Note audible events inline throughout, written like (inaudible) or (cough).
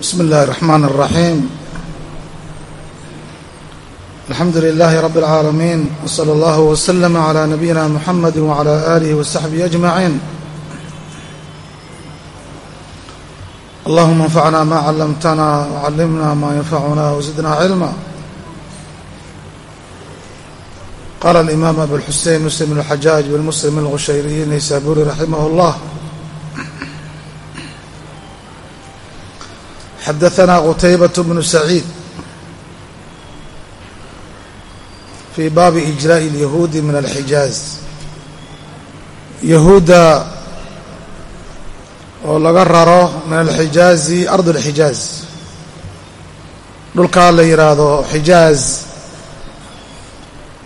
بسم الله الرحمن الرحيم الحمد لله رب العالمين وصلى الله وسلم على نبينا محمد وعلى آله وصحبه أجمعين اللهم انفعنا ما علمتنا وعلمنا ما ينفعنا وزدنا علما قال الإمام أبو الحسين مسلم بن الحجاج بن مسلم الغشيري النيسابوري رحمه الله xadaثna qtaybaة bnu saciid fii baabi إجrاء الyahuudi min alxijaaz yahuudda oo laga raro min alxijaazi ard اlxijaaz dhulkaa la yidhaahdo xijaaz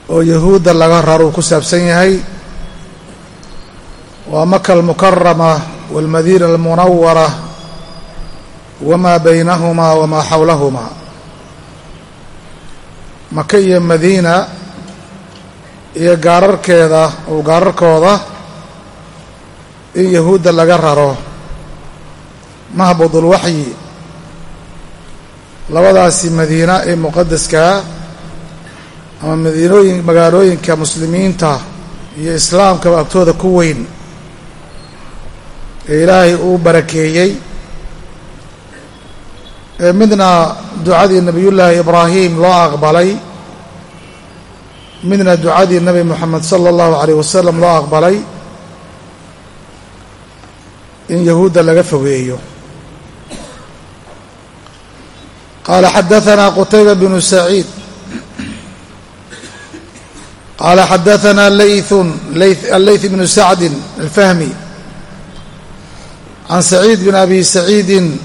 oo yahuudda laga raro uu ku saabsan yahay waa maka almukarama wاlmadiina almunawara wamaa baynahumaa wamaa xawlahumaa maka iyo madiina iyo gaararkeeda ou gaararkooda in yahuudda laga raro. Mahbudulwaxyi labadaasi madiina ee muqadaskaa ama madiinooyin magaalooyinka muslimiinta iyo islaamkaba agtooda ku weyn ee ilaahay uu barakeeyey midna ducadii nebiyullaahi ibraahim loo aqbalay midna ducadii nebi moxamed sala allahu calayh wasalam loo aqbalay in yahuudda laga fogeeyo. Qaala xadaanaa qutayba bnu saciid. Qaala xadaanaa layun alleyth bnu sacdin alfahmi. Can saciid bin abi saciidin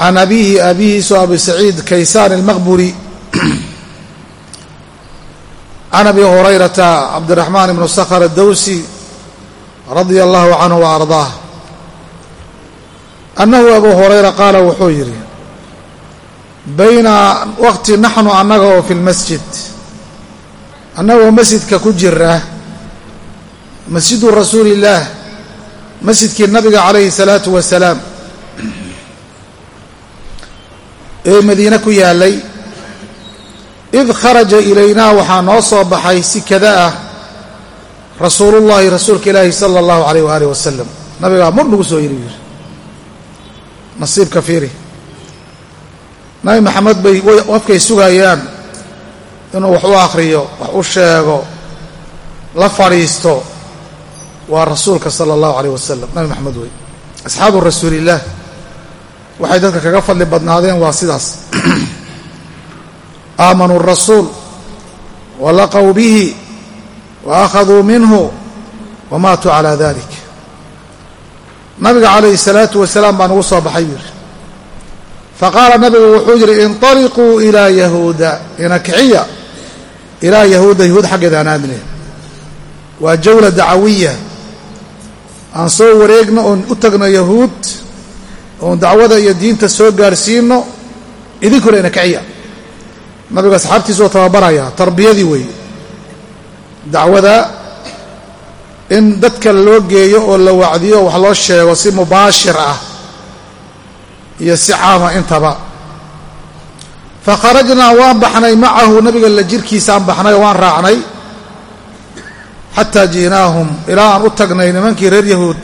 can abiihi aabihiisu abi saciid kaysaan almaqburi can abi hurayrata cabdiraxmaan ibnu sakhr addowsi radia allahu canhu wa ardaah annahu abu hurayra qaala wuxuu yidhi bayna waqti naxnu annaga oo fi lmasjid annagoo masjidka ku jira masjidu rasuuli illaah masjidkii nabiga calayhi salaatu wasalaam ee madiine ku yaalay id kharaja ilaynaa waxaa noo soo baxay si kada ah rasuulullaahi rasuulka ilaahi sala allahu calayh waaalih wasalam nabigaa mur nagu soo yiri yiri. Nasiibka fiiri. Nabi maxamed bay afkay sugayaan inuu wax u akhriyo wax u sheego la fadhiisto. Waa rasuulka sala allahu calayh wasalam nabi maxamed wey. Asxaabu rasuulillaah waxay dadka kaga fadli badnaadeen waa sidaas. (clears throat) Aamanuu rasuul walaqow bihi wa akhaduu minhu wamaatuu calaa dalik nabiga calayhi salaatu wasalaam baa nagu soo baxay yidhi. Faqaala nabigu wuxuu yidhi inطaliquu ilaa yahuuda inakiciya ilaa yahuuda yahuud xaggeeda aan aadne waa jawla dacawiya aan soo wareegno oon u tagno yahuud oon dacwada iyo diinta soo gaarsiino idinkuna ina kiciya. Nabigu asxaabtiisuu tababaraya tarbiyadii weeye. Dacwada in dadka loo geeyo oo la wacdiyo wax loo sheego si mubaashir ah iyo si caama intaba. Fa kharajnaa waan baxnay macahu nabiga la jirkiisaan baxnay oo waan raacnay. Xataa ji'naahum ilaa aan u tagnay nimankii reer yahuud.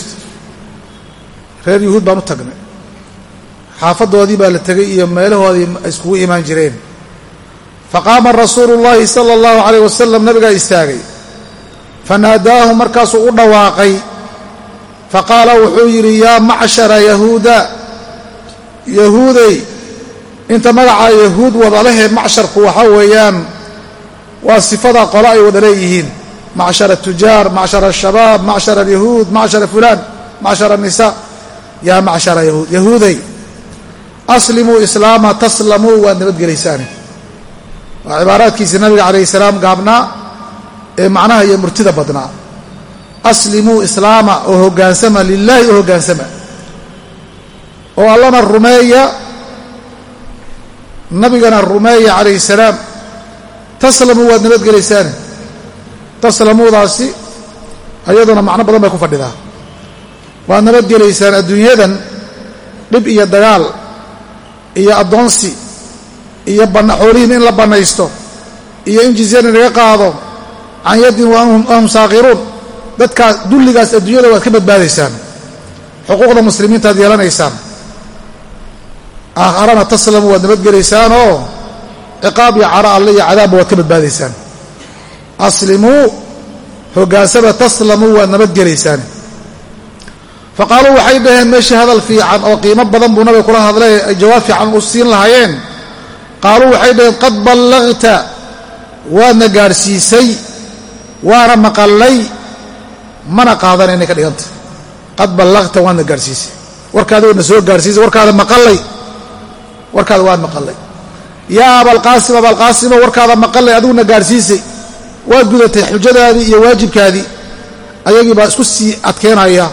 Reer yahuud baan u tagnay xaafadoodii baa la tegay iyo meelahoodii iskugu imaan jireen. Faqaama rasuulu llaahi sala allahu calayh wasalam nabigaa istaagay. Fanaadaahu markaasuu u dhawaaqay. Faqaala wuxuu yidhi yaa macshara yahuuda yahuuday inta magacaa yahuud wadalehe macsharku waxaa weeyaan waa sifada qolo ay wada leeyihiin. Macshar atujaar macshar ashabaab macshar alyahuud macshara fulaan macshar annisaa yaa macshara yahuud yahuuday aslimuu islaama taslamuu waad nabadgelaysaane waa cibaaraadkiisa nabiga calayhi salaam gaabnaa ee macnaha iyo murtida badnaa aslimuu islaama oo hoggaansama lilaahi oo hoggaansama oo allana rumeeya nabigana rumeeya calayhi salaam. Taslamuu waad nabadgelaysaane taslamuudaasi ayaduna macno badan bay ku fadhidaa. Waad nabadgelaysaan adduunyadan dhib iyo dagaal iyo addoonsi iyo xoolihiin in la bannaysto iyo in jizyana laga qaado can yaddin wahum saakiruun dadkaas dulligaas adduunyada waad ka badbaadaysaan xuquuqda muslimiinta ad yeelanaysaan. Aakharana taslamu waad nabadgelaysaan oo ciqaab iyo caro alle iyo cadaabba waad ka badbaadaysaan. Aslimuu hoggaansaba taslamuu waad nabadgelaysaan faqaaluu waxay dhaheen meeshii hadal fiican oo qiimo badan buu nabiga kula hadlay ay jawaab fiican u siin lahaayeen qaaluu waxay dhaheen qad ballagta waadna gaadhsiisay waana maqallay mana qaadan inay ka dhiganta qad ballagta waadna gaadhsiisay warkaada waadna soo gaadhsiisay warkaada maqallay warkaada waad maqallay yaa abalqaasim abalqaasimo warkaada maqallay adiguna gaadhsiisay waad gudatay xujadaadii iyo waajibkaadii ayagii baa isku sii adkeenaya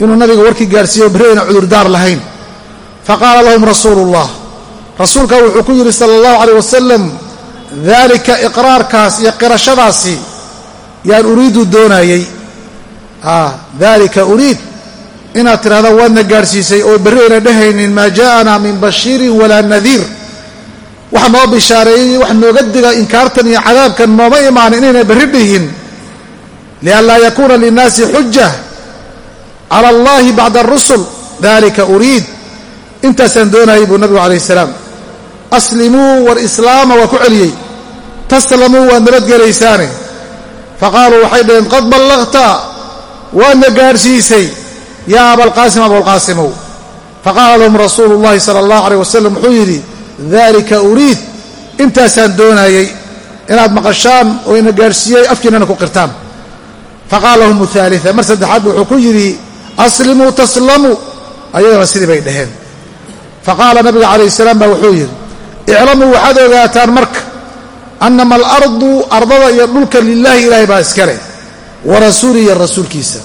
inuu nabiga warkii gaadhsiiyo berri ayna cudurdaar lahayn. Faqaala lahum rasuulu ullah rasuulka wuxuu ku yidhi sala allahu caleyh wasalam daalika iqraarkaas iyo qirashadaasi yaan uriidu doonayey daalika uriid? Inaad tidhahda waadna gaadhsiisay oo berri ayna dhehaynin maa jaa'anaa min bashiirin walaa nadiir. Wax noo bishaareeyey wax nooga diga inkaartan iyo cadaabkan nooma imaanin inayna berri dhihin. Lianlaa yakuuna linnaasi xuja cala allahi bacda arusul dalika uriid intaasaan doonayay buu nabigu calayh salaam aslimuu war islaama waa ku celiyey taslamuu waad nabadgelaysaane faqaaluu waxay dhaheen qad ballaqta waadna gaadhsiisay yaa abalqaasim abulqaasimow faqaala lahum rasuulu llahi sala allahu aleyh wasalam wuxuu yidhi dalika uriid intaasaan doonayey inaad maqashaan oo ina gaadhsiiyey afkiinana ku qirtaan faqaala lahum aalia mar saddexaad wuxuu ku yidhi aslimuu taslamuu ayadana sidii bay dhaheen. Faqaala nabiga calayh salaam baa wuxuu yidhi iclamuu waxaad ogaataan marka annama alardu ardada iyo dhulka lilaahi ilaahay baa iskale wa rasuuli iyo rasuulkiisa.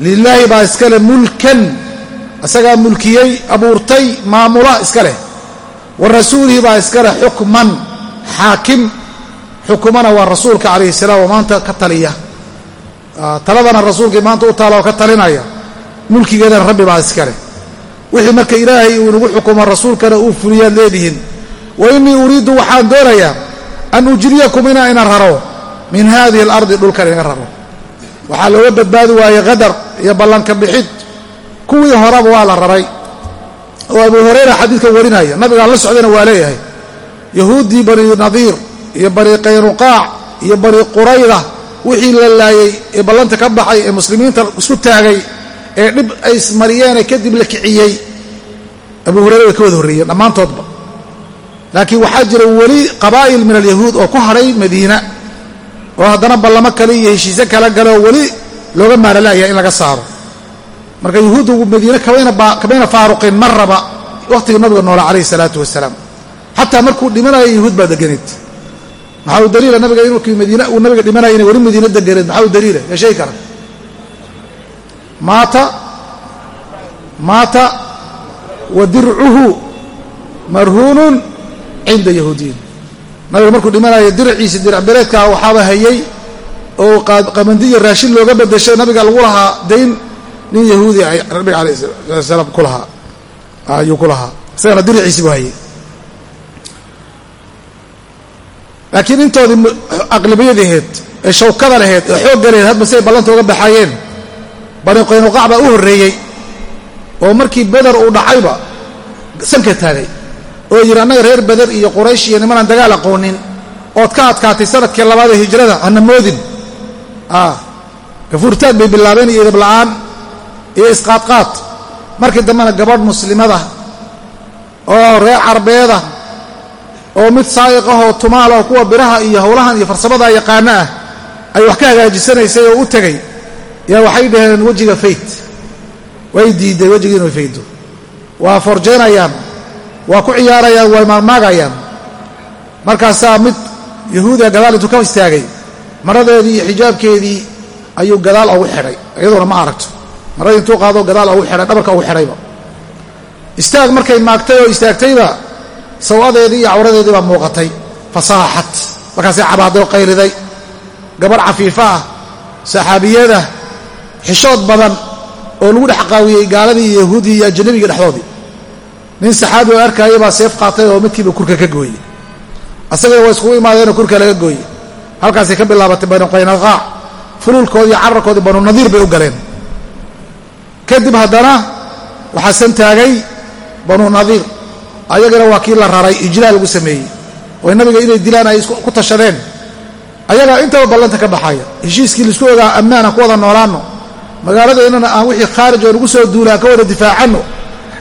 Lilaahi baa iskale mulkan isagaa mulkiyey abuurtay maamula iska leh. Wa rasuulihi baa iskale xukman xaakim. Xukumana waa rasuulka calayhi salaam oo maanta ka taliya. Taladana rasuulkii maanta u taala oo ka talinaya mulkigeedana rabbi baa iskale wixii marka ilaahay uu inagu xukumo rasuulkana uu fuliyaad leedihiin. Wa innii uriiddu waxaan doonayaa an ujriyakum inaa ina raro. Min hadihi alardi dhulkan inaga raro. Waxaa looga badbaadi waayey qadar iyo ballanka bixid. Kuwii horeba waa la raray. Oo abu hurayra xadiidka warinaya nabigaan la socdayna waa leeyahay. Yahuuddii bani nadiir iyo bani qaynuqaac iyo bani qurayda wixii la laayey ee ballanta ka baxay ee muslimiinta isku taagay ee dhib ay ismariyeene kadib la kiciyey abu hurayra way ka wada horreeyeen dhammaantoodba. Laakiin waxaa jira weli qabaa'il min alyahuud oo ku hadhay madiina oo haddana ballamo kale iyo heshiise kala gale oo weli looga maarala'aya in laga saaro. Marka yahuuddu madiine kamayna faaruqin marraba wakhtigii nabiga noola calayhi salaatu wasalaam. Xataa markuu dhimanayo yahuud baa deganeed maxaa u daliila nabiga inuu madiine uu nabiga dhimanaya inay weli madiine deganeed maxaa u daliila? Yaa kara maata maata wa dircuhu marhuunun cinda yahuudiyin. Nabiga markuu dhimanayo dirac bereedkaa waxaaba hayay oo qamandiyo raashin looga bedeshay nabiga lagu lahaa dayn nin yahuudi ay nabiga salatu salaam ku lahaa ayuu ku lahaa. Isagana diriciisi buu hayay. Laakiin intoodii aqlabiyadaheed ee shawkada laheyd ee xoogga laheyd hadba siay ballanta uga baxaayeen bani qaynuqac baa u horreeyey oo markii beder uu dhacayba sanka taagay oo yidhi annaga reer beder iyo quraysh iyo nimanaan dagaal aqoonin ood ka adkaatay sannadkii labaad ee hijrada hana moodin. Gafuurtaad bay bilaabeen iyo idabla'aan iyo isqaadqaad. Markii dambena gabadh muslimada oo reer carbeeda oo mid saa'iq ahoo tumaal oo kuwa biraha iyo howlahan iyo farsamada yaqaano ah ay wax ka hagaajisanaysay oo u tegay yaa waxay dhaheen wejiga fayd way diiday wejiga inuu faydo waa forjeynayaan waa ku ciyaarayaan way maagmaagayaan markaasaa mid yahuudiga gadaal intuu ka istaagay maradeedii iyo xijaabkeedii ayuu gadaal ugu xidhay iyadoona ma aragto. Maradii intuu qaado gadaal ugu xidhay dhabarka ugu xidhayba. Istaag markay maagtay oo istaagtayba sawadeedii iyo cawradeedii baa muuqatay. Fasaaxat markaasay cabaaday oo qayliday. Gabarh cafiifa ah saxaabiyada xishood badan oo lagu dhex qaawiyey gaaladii yahuudii iyo ajanabiga dhexdoodii nin saxaabi oo arkaya baa seef qaatay oo midkiiba kurka ka gooyey. Asagana waa iskugu imaadeenoo kurka laga gooyey. Halkaasay ka bilaabatay banu qaynaqaac fuluulkoodii cararkoodii banu nadiir bay u galeen. Kadib haddana waxaa san taagay banu nadiir. Ayagana waa kii la raray ijlaa lagu sameeyey. Oo nabiga inay dilaan ay ku tashadeen. Ayagaa intaba ballanta ka baxaya. Heshiiskii la isku ogaa ammaan aan ku wada noolaanno magaaladeennana aan wixii khaarij oo nagu soo duulaan ka wada difaacanno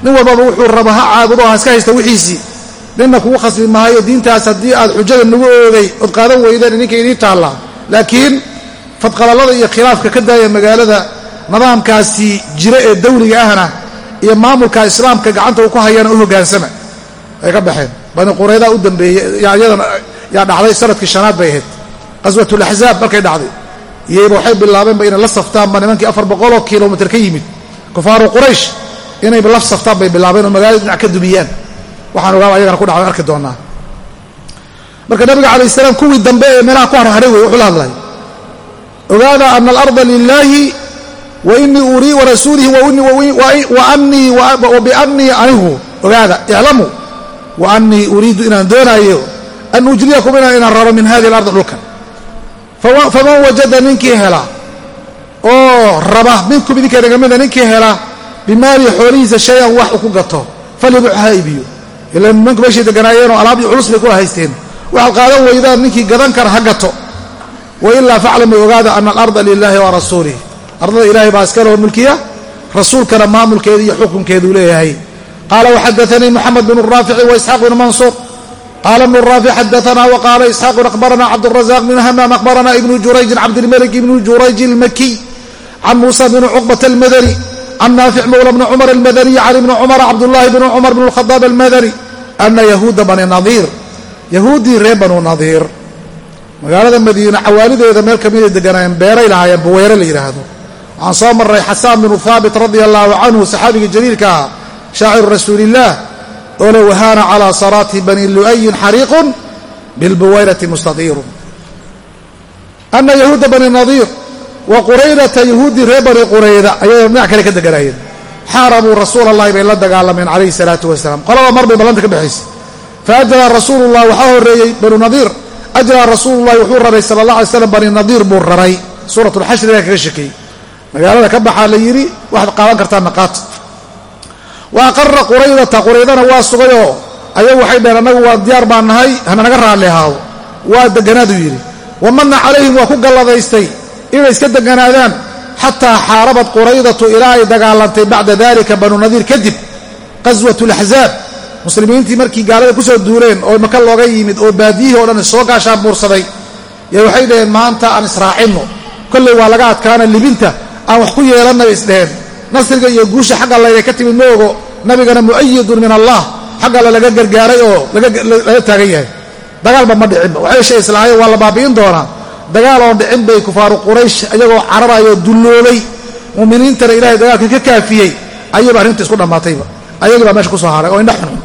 nin walbaba wuxuu raba ha caabudo ha iska haysta wixiisii. Ninna kugu khasbi maayo diintaas haddii aad xujada nagu oogay ood qaadan weydeen ninka idiin taallaa laakiin fadqalallada iyo khilaafka ka daaya magaalada nidaamkaasi jira ee dawliga ahna iyo maamulka islaamka gacanta uu ku hayana u hoggaansama ay ka baxeen. Bani quraydaa u dambeeyey iyadana yaa dhacday sannadkii shanaad bay ahayd. Qaswatulaxzaab markay dhacday iyayba waxay bilaabeenba inay la saftaanba nimankii afar boqoloo kilomitr ka yimid. Kufaaru quraysh inayba la saftaan bay bilaabeen oo magaalada dhinac ka dumiyaan. Waxaan ogaaba ayagana ku dhacdan arki doonaa. Marka nabiga calayh salaam kuwii dambe ee meelaha ku harharay wey wuxuu la hadlay ogaada ana alarda lilaahi wa inii urii warasuulihi biannii anigu ogaada iclamu wa annii uriidu inaan doonaayo an ujriyakum inaan raro min hadihi alardi dhulkan faman wajada ninkii hela oo raba minkum idinka naga mida ninkii hela bimaali xoolihiisa shay-an wax u ku gato falyabuc ha iibiyo ila nimanku meeshay deganaayeenoo alaabdii culus bay kula haysteen waxaad qaadan weydaan ninkii gadan kara ha gato wailaa faclamay ogaada ana alarda lilaahi wa rasuulih ardada ilaahay baa iska mulkiya rasuulkana maamulkeeda iyo xukunkeeduu leeyahay qaala waxadaanii moxamed bnu raafici waisxaaq bnu mansuur qaala bnu raafic xadaana waqaala isxaaqun akhbarana cabdurazaq bn hamaam akhbarana ibnu jurayjin cabdilmalik ibnu jurayj ilmakiy can muusa bni cuqbata almadani can naafic mawla bni cumar almadaniy can ibni cumar cabdullahi bni cumar bn lkhadaab almadani ana yahuuda bani nadiir yahuuddii reer banu nadiir magaalada madiine cawaalideeda meel kamiday deganaayeen beeray lahaayeen buweere la yidhaahdo waxaan soo marray xasaan binu haabit radia allaahu canhu saxaabigii jaliilka ahaa shaaciru rasuuliillaah oo le wahaana calaa saraati bani lu'ayin xariiqun bilbuwayrati mustadiirun ana yahuuda bani nadiir wa quraydata yahuuddii reer bani qurayda ayay dhinac kale ka deganaayeen xaarabuu rasuula allahi bay la dagaalameen calayhi salaatu wasalaam. Qolaba mar bay ballanta ka baxaysay faajraa rasuulullah waxaa horreeyey banu nadiir. Ajraa rasuululahi wuxuu raray sala allah alay slam bani nadiir buu raray. Suurat lxashri ayaa kaga shekeeyey magaalada ka baxaa la yidhi waxaad qaadan kartaa naqaat wa aqara quraydata quraydana waa sugayoo ayagu waxay dhaheen annagu waa diyaar baan nahay hana naga raalli ahaado. Waa deganaaduu yidhi. Wamanna calayhim waa ku galladaystay inay iska deganaadaan xataa xaarabad quraydatu ilaa ay dagaalantay bacda dalika banu nadiir kadib qaswat laxzaab muslimiintii markii gaalada ku soo duuleen oo maka looga yimid oo baadiyihii o dhan soo gaashaan buursaday yay waxay dhaheen maanta aan israacinno. Kolley waa laga adkaana libinta aan wax ku yeelannay isdheheen nasriga iyo guusha xagga allaynay ka timid ma ogo nabigana mu'ayidun min allah. Xagga alle laga gargaaray oo laga taagan yahay. Dagaalba ma dhicinba waxay shay islaahayeen waa la baabi'in doonaa. Dagaal oon dhicin bay kufaaru quraysh iyagoo cararayoo dulloobay. Mu'miniintana ilaahay dagaalka ka kaafiyey. Ayayba arrinta isku dhammaatayba ayagii baa meesha ku soo haray oo indha xunxun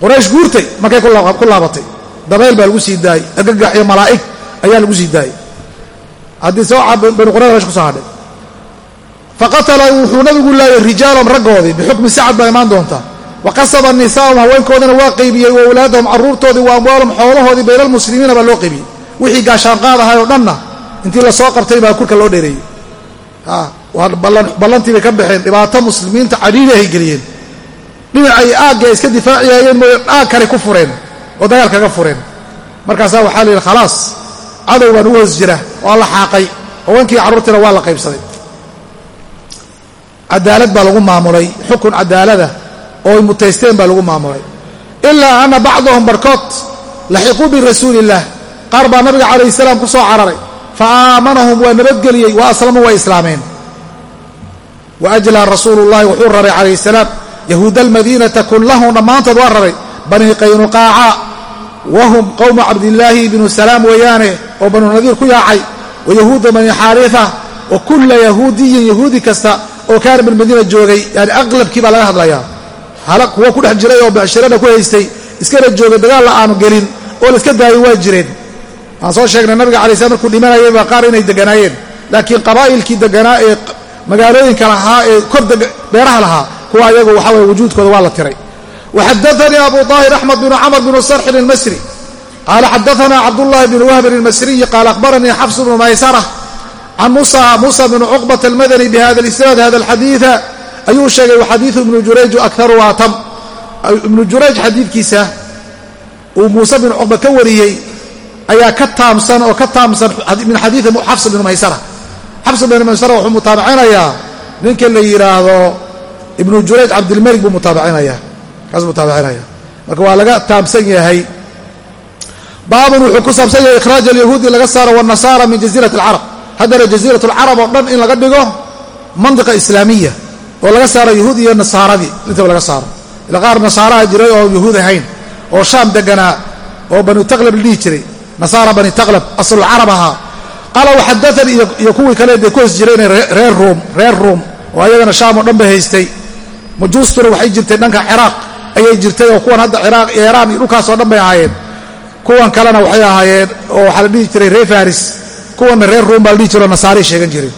quraysh guurtay markay ku laabatay. Dabayl baa lagu sii daayey. Agagax iyo malaa'ig ayaa lagu sii daayey. Haddii sooca banu qurayda meesha ku soo hadhay faqatala wuxuu nabigu laayay rijaalom raggoodii bixukmi sacad baa imaan doontaa wa qasaba nisaahum haweenkoodina waa qaybiyey wa awlaadahum carruurtoodii wa amwaalahum xoolahoodii bayna almuslimiina baa loo qaybiyey wixii gaashaanqaad ahay oo dhanna intii la soo qabtay baa kurka loo dheereeyey. Ballantii bay ka baxeen dhibaato muslimiinta cadhiiri ay geliyeen. Dhinacay aagga iska difaaciyaayeen mooye aag kale ku fureen oo dagaal kaga fureen. Markaasaa waxaa la yidhi khalaas cadow baan ugu hoos jira waa la xaaqay haweenkii carruurtiina waa la qaybsaday cadaalad baa lagu maamulay xukun cadaalada oo ay mutaysteen baa lagu maamulay ilaa ana bacdahum barkood laxiquu birasuuliillaah qaar baa nabiga calayhi salaam ku soo cararay. Fa aamanahum waa nabadgeliyey wa aslamuu waa islaameen. Wa ajlaa rasuulu llahi wuxuu raray calayhi salaam yahuuda almadiinata kullahum dhammaantood waa raray banii qaynuqaaca wahum qowmu cabdillaahi bnu salaam weeyaane oo banuu nadiir ku yaacay wa yahuuda banii xaarifa wa kulla yahuudiyin yahuudi kasta oo kaana bilmadiina joogay yani aqlabkii baa laga hadlayaa. Hala kuwa ku dhex jiray oo becshirada ku haystay iskana joogay dagaalla aanu gelin oo la iska daayay waa jireen. Waan soo sheegnay nabiga alay slam markuu dhimanayayba qaar inay deganaayeen. Laakiin qabaa'ilkii deganaa ee magaalooyinka lahaa ee kor beeraha lahaa kuwa ayagu waxa weye wujuudkooda waa la tiray. Waxadaanii abu daahir axmed bnu camr bnu sarxin almasri. Qaala xadaanaa cabdullahi bn wahbin almasriyi qaala akhbaranii xafs bnu maysara can musa musa bn cuqbat almadani bihada lisnaad hada alxadiida ayuu sheegay waxadiidu ibnu jurayju akaru atam ibnu jurayj xadiidkiisa uu muuse bin cuqba ka wariyey ayaa ka taamsan oo ka taamsan min xadiidi xafs bn maysara xafs bn maysara wuxuu mutaabacinayaa ninka la yidhaahdo ibnu jurayj cabdilmalik buu mutaabacinayaa kaas mutaabicinaya marka waa laga taamsan yahay baabun wuxuu ku saabsan yahay ikhraaj alyahuudi laga saaro wanasaara min jaziirat alcarab haddana jaziirat alcarab oo dhan in laga dhigo mandiqa islaamiya oo laga saaro yahuud iyo nasaaradii intaba laga saaro. Ila qaar nasaaraha jiray oo yahuud ahayn oo shaam deganaa oo bani taqlab la dhihi jiray. Nasaara bani taqlab aslulcarab ahaa. Qaala waxadaanii iyo kuwii kale dee ku hos jireen reer ruum reer ruum oo ayagana shaam oo dhan bay haystay. Majuustuna waxay jirtay dhanka ciraaq ayay jirtay oo kuwan hadda ciraaq iyo iraan iyo dhulkaasoo dhan bay ahaayeen. Kuwan kalena waxay ahaayeen oo waxaa la dhihi jiray reer faris kuwanna reer ruum baa la dhihi jiro nasaari sheegan jiray.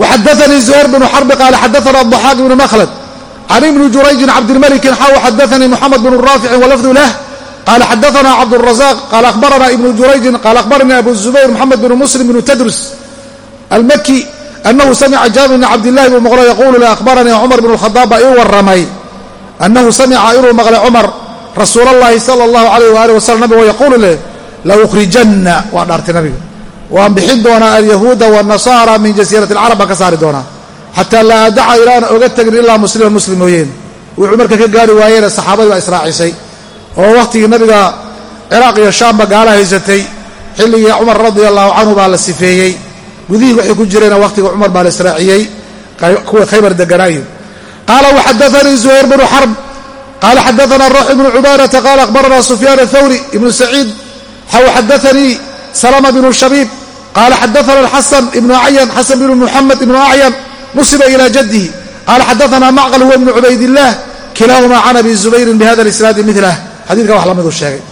Waxadaanii zuhayr bnu xarbi qaala xadaana daxaaq ibnu makhlad can ibni jurayjin cabdilmalikin xaw xadaanii muxamed bnu raaficin walafdu lah? Qaala xadaana cabdurazaq qaala ahbarana ibnu jurayjin qaala ahbaranii abu zubayr moxamed bnu muslim bnu tadrus almaki anahu samica jaabir bni cabdillahi buu maqlo yaquulu le ahbaranii cumar bnu lkhadaab baa ii warramay. Annahu samica inuu maqlay cumar rasuul allahi sala allahu alayh waali wasalam nabigo yaquulu leh la ukhrijanna waa dhaartay nabiga waan bixin doonaa alyahuuda waanasaara min jasiirati alcarab baan ka saari doonaa. Xataa laa adaca ilaana oga tegin ilaa musliman muslim mooyeen wuxuu marka ka gaari waayeene saxaabadii baa israacisay. Oo wakhtigii nabiga ciraaq iyo shaamba gaala haysatay. Xilligii cumar radia allahu canhu baa la sifeeyey. Gudihii waxay ku jireen wakhtiga cumar baa la israaciyey. Kuwa khaybar deganaayo. Qaala waxadaanii zuhayr bnu xarb qaala xadaana rawx ibnu cubaadata. Qaala akhbarana sufyaan athawri ibnu saciid. Xadaanii salama bnu shabiib qaala xadaana alxasan ibnu acyan xasan bnu muxamed ibnu acyan nusiba ila jadihi qaala xadaana macqal huwa ibnu cubaydillaah kilaahumaa can abi zubayrin bihada lisnaadi milah xadiidka wax lamiduu sheegay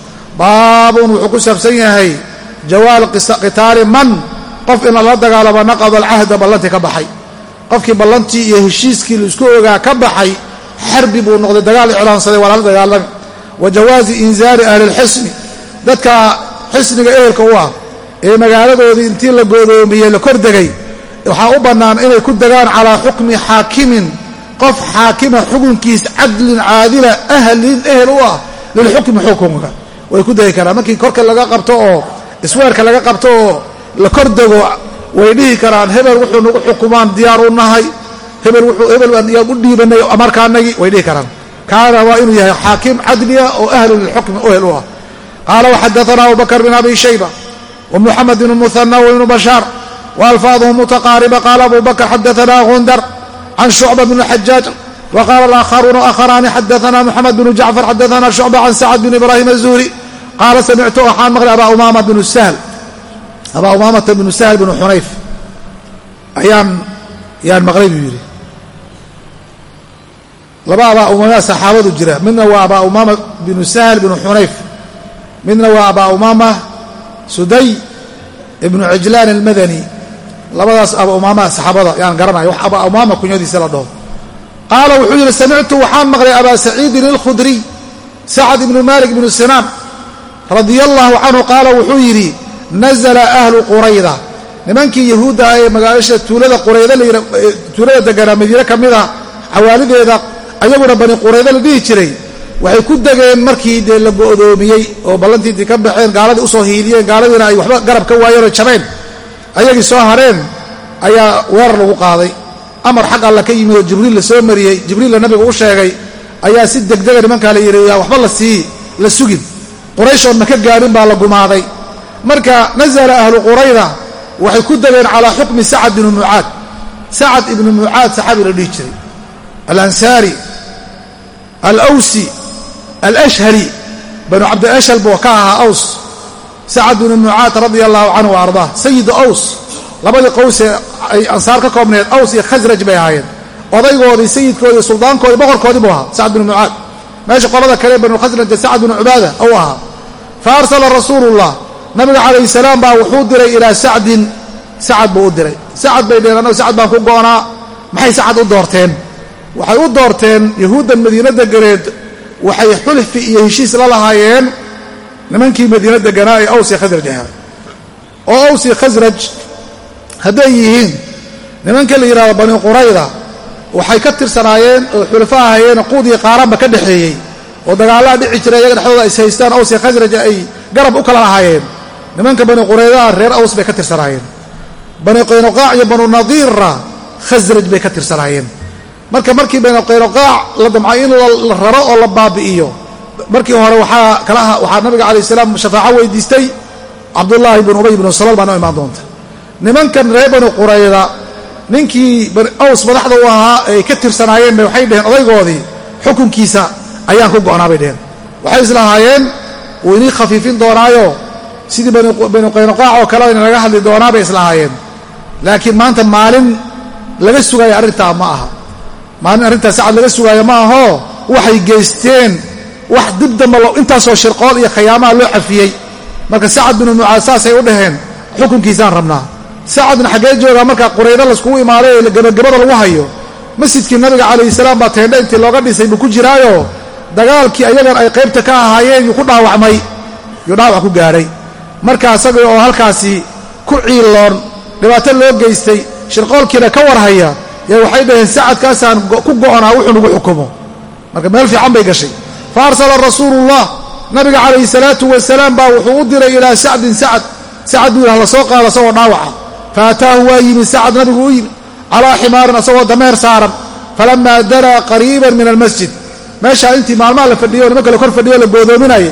baabun wuxuu ku saabsan yahay jawaal qitaali man qof in lala dagaalamo naqada alcahda ballantii ka baxay qofkii ballantii iyo heshiiskii la isku ogaa ka baxay xarbi buu noqday dagaal iclaansaday waa lala dagaalami wa jawaazi inzaari ahli lxisni dadka xisniga ehelka u ah ee magaaladoodii intii la goodoomiyey la kor degay waxaa u bannaan inay ku degaan calaa xukmi xaakimin qof xaakima xukunkiis cadlin caadila ahlin ehel u ah lilxukmi xukunka. Way ku degi karaan. Markii korka laga qabto oo isweerka laga qabto oo la kor dego way dhihi karaan hebel wuxuu nagu xukumaan diyaar u nahay. Hebel wuxuu hebel yaan u dhiibanay markaanagii way dhihi karaan. Kaana waa inuu yahay xaakim cadliya oo ahlu lilxukmi ohel u ah. Qaala waxadaana abubakr bin abi shayba wa ibnu bashaar wa alfaaduhu mutaqaariba qaala abu bakr xadaana gundar can shucba bn xajaaj wa qaala alaakharuuna akharaani xadaana moxamed bnu jacfar xadaana shucba can sacad bn ibraahim azuhri qaala samictu waxaan maqlay abaa umaama bnu sahl abaa umaamata bnu sahl bnu xunayf ayaan yaan maqlay buu yidhi laba abaa umaama saxaabadu jira midna waa abaa umaama binu sahl bnu xunayf midna waa abaa umaama suday ibnu cijlaan almadani labadaas abaa umaama saxaabada yaan garanaya wax abaa umaama kunyadiisa la dhaho. Qaala wuxuu yidhi samictu waxaan maqlay abaa saciidin alkhudriy sacad ibnu malik bnu sinaan radia allahu canhu qaala wuxuu yidhi nazla ahlu qurayda. Nimankii yahuudda ah ee magaasha tuulada qurayda tuulada deganaa madiine ka mid a xawaalideeda ayaguna bani qurayda la dhihi jiray waxay ku degeen markii dee la go'doomiyey oo ballantiintii ka baxeen gaaladii u soo hiiliyeen gaaladiina ay waxba garab ka waayeenoo jabeen ayagii soo hareen ayaa weerar lagu qaaday. Amar xag alla ka yimid oo jibriil la soo mariyey jibriilla nabigu u sheegay ayaa si degdega nimankaa la yidhi waxba la sii la sugin. Qurayshoon ma ka gaadhin baa la gumaaday. Marka nazala ahlu qurayda waxay ku degeen calaa xukmi sacad bni mucaad. Sacad ibni mucaad saxaabi la dhihi jiray. Alansaari alawsi alashhali banu cabdiashhal buu ka ahaa aws sacad bni mucaad radia allahu canhu wa ardaa sayidu aws labadii qowsee ay ansaar ka koobneed aws iyo khasraj bay ahaayeen. Odaygoodii sayidkoodii suldaankoodii boqorkoodii buu ahaa sacad bni mucaad meesha qolada kale banu khasraja sacad bnu cubaada ou ahaa. Fa arsala rasuulullah nabiga calayhi salaam baa wuxuu diray ilaa sacdin. Sacad buu u diray. Sacad bay dheen annagu sacad baan ku go'naa maxay sacad u doorteen? Waxay u doorteen yahuudda madiina deganeed waxay xulfi iyo heshiis la lahaayeen nimankii madiina deganaa ee awsi khasraj ahaa. Oo awsi khasraj hadday yihiin nimanka la yidhahdo bani qurayda waxay ka tirsanaayeen oo xulafo ahayeen quudii qaaraanba ka dhexeeyey oo dagaallaa dhici jira iyaga dhexdooda is haystaan. Awsi khasraj ay garab u kala lahaayeen. Nimanka bani quraydaa reer aws bay ka tirsanaayeen. Bani qaynuqaac iyo banu nadiirra khasraj bay ka tirsanaayeen marka markii bani qaynuqaac la damcay in la raro oo la baabi'iyo markii hore waxaa kalaha waxaa nabiga calayh salaam shafaaco weydiistay cabdullaahi bn ubay bnu salal baa noo imaan doonta. Nimankan reer bani qurayda ninkii aws madaxda u ahaa ay ka tirsanaayeen bay waxay dheheen odaygoodii xukunkiisa ayaan ku go'naa bay dheheen waxay islahaayeen wuu inii khafiifin doonaayo sidii bani qaynuqaac oo kale ina laga hadli doonaa bay islahaayeen laakiin maanta maalin laga sugaayo arrintaa ma aha maalin arrintaa sacad laga sugaayo ma ahoo waxay geysteen. Wax dib damba intaasoo shirqool iyo khayaamaha loo cafiyey marka sacad binu mucaad saasay u dhaheen xukunkiisaan rabnaa. Sacadna xaggee joogaa markaa quraydo layskugu imaaday ee gebagabada lagu hayo masjidkii nabiga calayhi salaam baa teendhe intii looga dhisay buu ku jiraayo dagaalkii ayagan ay qaybta ka ahaayeen yuu ku dhaawacmay yuu dhaawac ku gaadhay marka isaga oo halkaasi ku ciiloon dhibaato loo geystay shirqoolkiina ka warhaya yaa waxay dhaheen sacadkaasaan ku go'onaa wuxuu nagu xukumo. Marka meel fiican bay gashay. Fa arsala rasuulullah nabiga calayhi salaatu wasalaam baa wuxuu u diray ilaa sacdin sacad. Sacad buu yidhah la soo qaada asagoo dhaawaca. Faataahu waa yimid sacad nabigu u yimid calaa ximaarin asagoo dameer saaran. Falamaa daraa qariiban min almasjid. Meeshaa intii maalmaha la fadhiyo o nimanka la kor fadhiyo la goodoominayay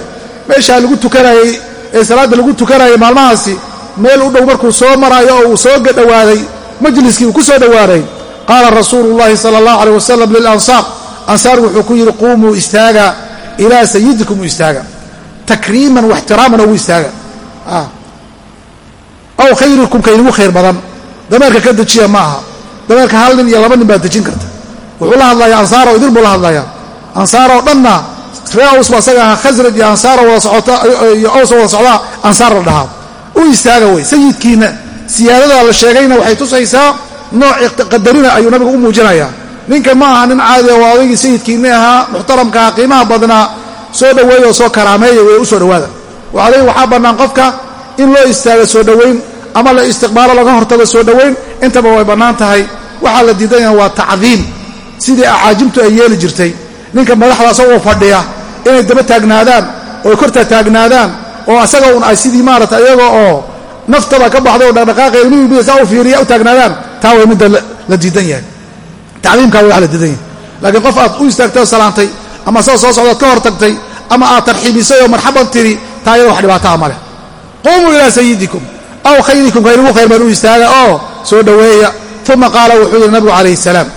meeshaa lagu tukanayey ee salaadda lagu tukanayay maalmahaasi meel u dhow markuu soo maraayo oo uu soo dhowaaday majliskii uu ku soo dhowaaday qaala rasuulu llahi sala allahu aleyh wasalam lilansaar ansaar wuxuu ku yidhi quumuu istaaga ilaa sayidikum u istaaga. Takriiman waxtiraaman ugu istaaga. Aw khayrikum kaynigu khayr badan. Dameerka ka dejiya ma aha. Dameerka hal nin iyo laba nin baa dejin karta. Wuxuu la hadlayaa ansaar oo idin buu la hadlayaa. Ansaar oo dhanna ree aws ba asaga ahaa khasraj iyo ansaaro wada socota iyo aws wada socdaa ansaar la dhahaa. U istaaga wey sayidkiina. Siyaadada la sheegayna waxay tusaysaa nooc qadarina ayuu nabigu u muujinayaa. Ninka ma aha nin caadi oo odaygii sayidkiinni ahaa muxtaramkaha qiimaha badnaa soo dhoweeya oo soo karaameeya wey u soo dhowaada waxaa bannaan qofka in loo istaago soo dhowayn ama la istiqbaalo laga hortago soo dhowayn intaba way bannaan tahay. Waxaa la diidanya waa tacdiim. Sidii acaajimtu ay yeeli jirtay. Ninka madaxda asagoo fadhiya inay daba taagnaadaan oo korta taagnaadaan oo asaga un ay sidii maarata iyaga oo naftaba ka baxday oo dhaqdhaqaaqay saa u fiiriya u taagnaadaan taa way midda la diidan yahay. Tacdiimkaa way wax la diidan yahay. Laakiin qof aad u istaagtay oo salaantay ama asagoo soo socdaad ka hor tagtay ama aad tarxiibisay oo marxaban tiri taa iyada wax dhibaataa ma leh. Quumuu ilaa sayidikum aw khayrikum khayrugu khayr baan u istaaga oo soo dhoweeya uma qaala wuxuu yidhi nabigu calayhi salaam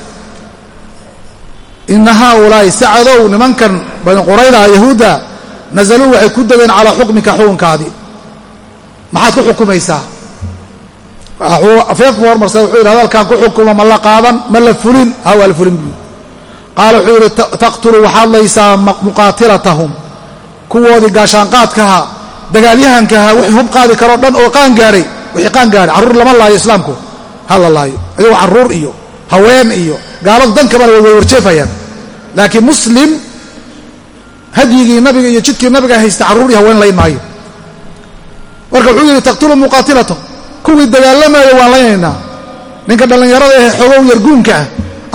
ina haaulaa'i sacadow nimankan bani qurayda yahuudda nazaluu waxay ku degeen calaa xukmika xukunkaadii maxaad ku xukumaysaa afeefku hormarsa wuxuu yidhi hadalkan ku xukuma ma la qaadan ma la fulin ha waa la fulin buu qaala wuxuu yidhi taqtulu waxaad laysaa muqaatilatahum kuwoodii gaashaanqaadkaha dagaalyahankaha wixii hub qaadi karoo dhan oo qaangaaray wixii qaangaaray carruur lama laayo islaamku ha la laayo iyagoo carruur iyo haween iyo gaaladu dankabana way warjeefayaan laakiin muslim hadyigii nabiga iyo jidkii nabiga haysta carruur iyo haween layn maayo marka wuxuu yidhi taqtulu muqaatilato kuwii dagaalamaya waan laynaynaa ninka dhallinyarada ee xogow yarguunka ah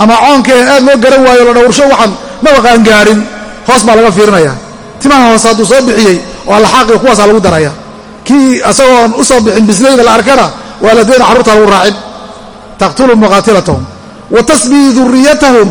ama coonka ee aad loo garan waayo la dhowrsho waxaan maba qaangaarin hoos baa laga fiirinayaa. Timaha hoose hadduu soo bixiyey waa laxaaqi kuwaasaa lagu daraya kii asagoon u soo bixin bislayda la arkana waa la dayna carruurta lagu raacin. Taqtulu muqaatilatahum wa tasbii duriyatahum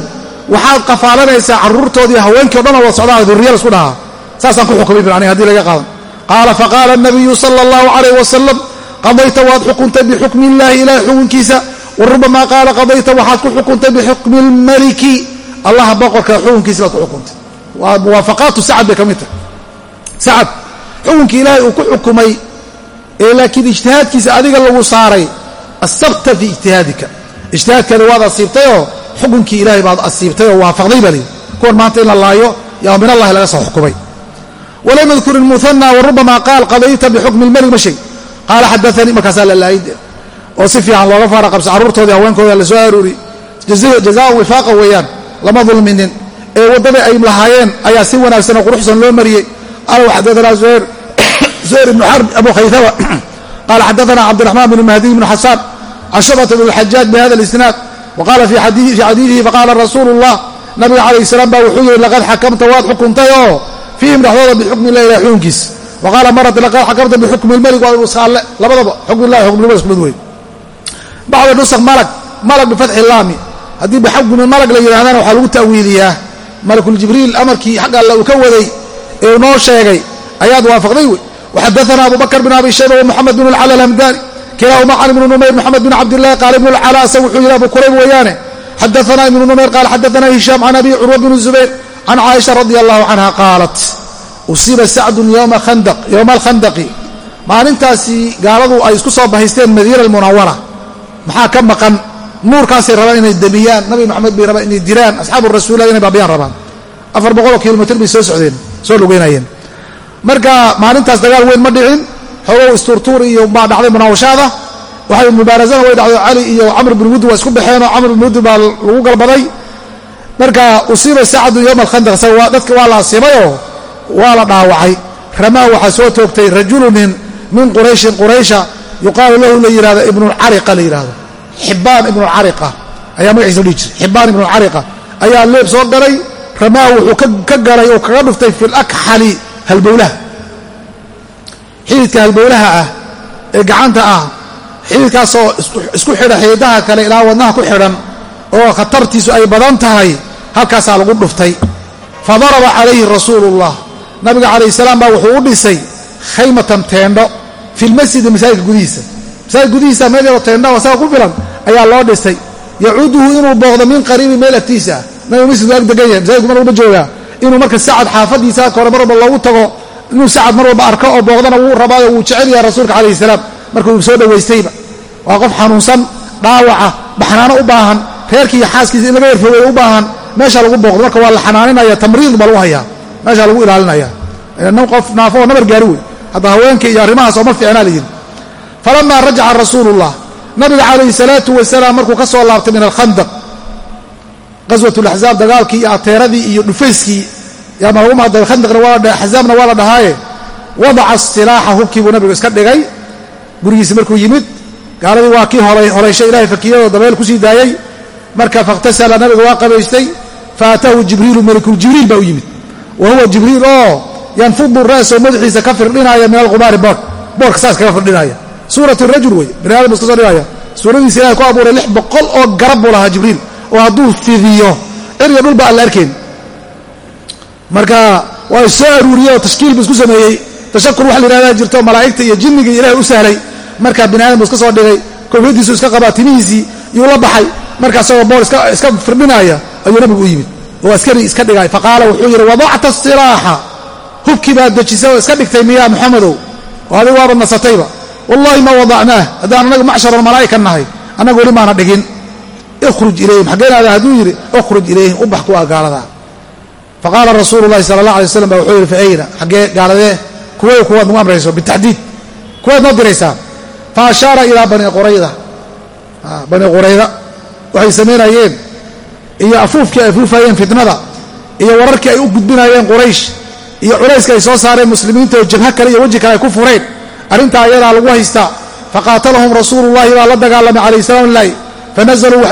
waxaad qafaalanaysaa carruurtoodii haweenkii o dhan oo wada socdaa duriya la isku dhahaa. Saasaan ku xukumay bin aniga haddii laga qaadan. Qaala faqaala anabiyu sala allahu calayh wasalam qadayta waad xukuntay bixukmi illaahi ilahay xukunkiisa wa rubamaa qaala qadayta waxaad ku xukuntay bixukmi lmaliki allaha boqorka xukunkiisa baad ku xukuntay waa muwaafaqaatu sacad bay ka mid tahay sacad xukunkii ilaahay uu ku xukumay ee laakiin ijtihaadkiisa adiga lagu saaray asabta fii ijtihaadika ijtihaadkaadi waad asiibtayoo xukunkii ilaahay baad asiibtay oo waafaqday baa lihi kuwan maanta in la laayo yaa min allahi laga soo xukumay walam qaala xadaanii markaasaa la laayay oo si fiican looga faara qabsa carruurtoodii haweenkooda la soo aruuri jazaa wifaaqa weeyaan lama dulminin ee waddadii ay lahaayeen ayaa si wanaagsan oo quruxsan loo mariyey qala xadaana zuhayr ibnu xarb abu khaytaba qala xadaana cabdiraxmaan bn mahdiy bn xasaan can bn xajaaj bihada isnaad waqala fii xadiidihi faqaala rasuulu llah nabiga calayh salaam baa wuxuu yihi laqad xakamta waad xukuntay oo fiihim dhexdooda bixukmi ilah ilah xukunkiis wa qaala marat laqad xakamta bixukmi lmelig waa usaalle labadaba xukmillahi xukmnimada isku mid wey bacda nusakh malag malag bifatxi laami haddii bixukmi malag la yidhahdana waxaa lagu ta'wiiliyaa malakuljibriil amarkii xag alle uu ka waday ee uu noo sheegay ayaad waafaqday wey waxadaana abu bakr bin abi shayba wamuxamed bin alcala alhamdani kilaahuma can ibni numayr moxamed bin cabdillahi qaala ibnu lcala asa wuxuu yidhi abu kurayb weeyaane xadaana ibnu numayr qaala xadaana hishaam can abi curwa bn zubayr usiiba sacdun yowma alkhandaqi maalintaasi gaaladu ay isku soo bahaysteen madiina almunawara maxaa ka maqan? Nuurkaasay rabaan inay demiyaan nabi maxamed bay rabaan inay diraan asxaabu rasuulilah inay baabiyaan rabaan. Afar boqoloo kilomitr bay soo socdeen soo lugeynayeen. Marka maalintaas dagaal weyn ma dhicin xoogow istuurtuur iyo baa dhacday munaawashaada. Waxay mubaarasana way dhacdo cali iyo camr bin wuddi waa isku baxeenoo camr bin wuddi baa lagu galbaday. Marka usiiba sacdu yowma alkhandaq dadka waa la asiibayoo waa la dhaawacay. Ramaa waxaa soo toogtay rajulunin min qurayshin quraysha yuqaalu lahu la yihahdo ibnulcariqa la yidhahdo xibaan ibnucariqa ayaa magaciisa dhihi jiray. Xibaan ibnucariqa ayaa leeb soo galay. Ramaa wuxuu ka galay oo kaga dhuftay fi lakxali halbowlaha. Xididka halbowlaha ah ee gacanta ah xididkaasoo isku xidha xididaha kale ilaa wadnaha ku xidhan oo khatartiisu ay badan tahay halkaasaa lagu dhuftay. Fa daraba calayhi rasuulullah nabiga calayh salaam baa wuxuu u dhisay khaymatan teendho fi lmasjidi masaajidka gudihiisa. Masaajid gudihiisa meel yaroo teendho asaga ku filan ayaa loo dhisay. Yacuuduhu inuu booqdo min qariibin meel agtiisa. Nabiga masjidku ag degan yahay masajidku mar walba joogaa inuu marka sacad xaafadiisa aka mar walba loogu tago inuu sacad mar walba arko oo booqdana wuu rabaayo wuu jecel yahay rasuulka calayhi salaam. Marka uu soo dhowaystayba. Waa qof xanuunsan dhaawaca baxnaano u baahan reerkii iyo xaaskiisa in laga yarfogeeyo u baahan meesha lagu booqdo. Marka waa la xanaaninaya tamriid baa lagu hayaa meeshaa lagu ilaalinaya. Qof naafo oo nabar gaari wey hadda haweenka iyo arrimahaas oo ma fiicnaa layidhi falamaa rajaca rasuulullah nabiga calayhi salaatu wasalaam markuu ka soo laabtay min alkhandaq qaswat laxzaab dagaalkii iyo ateeradii iyo dhufayskii yaama lagu mahadday khandaqna waa la axzaabna waa la dhahaaye wadaca silaaxa hubkii buu nabigu iska dhigay. Gurigiisi markuu yimid gaaladii waa kii horayshay ilahay fakiyadoo dabeel ku sii daayey. Marka fakhtasala nabiga waa qabaystay faataahu jibriilu malakuljibriil baa u yimid wa huwa jibriil oo yanfudu ra'soo madaxiisa ka firdhinaya min alqubaari boor boorka saas kaga firdhinaya suurat rajul wey bani adam iska soo dhigaya suuradiisa ilahay ku abuuray lix boqol oo garab buu lahaa jibriil oo hadduu fidiyo cirya dhulba aan la arkayn marka waa soo aruuriyey oo tashkiil buu isku sameeyey tashakur waxa la yihahdaa jirto malaa'igta iyo jinniga ilahay u sahlay marka bini adam buu iska soo dhigay koofiyadiisu iska qabaa timihiisii iyuu la baxay marka isagoo boor iska firdhinaya ayuu nabigu u yimid oo askari iska dhigay. Faqaala wuxuu yidhi wadacta silaaxa hubkii baad dejisay oo iska dhigtay miyaa muxamedow oo adigu waaba nasatayba. Wallahi ma wadacnaah haddaan anaga macshar almalaa'ika nahay annaga weli maana dhigin. Ikhruj ilayhim. Xaggeenaada hadduu yidhi ikhruj ilayhim u bax kuwa gaalada. Faqaala rasuulu llahi sala allah alay waslam ba wuxuu yidhi fa ayna xaggee gaaladee kuway kuwaad nagu amrayso bitaxdiid kuwaad noo diraysaa fa ashaara ilaa bani qurayda. Bani qurayda waxay samaynayeen iyo afuufkii ay afuufayeen fitnada iyo wararkii ay u gudbinayeen quraysh iyo culayska ay soo saareen muslimiinta oo jabho kale iyo weji kale ay ku fureen. Arrintaa ayadaa lagu haystaa. Faqaatalahum rasuulullahi baa la dagaalamay calayh salaam ilahi fanazaluu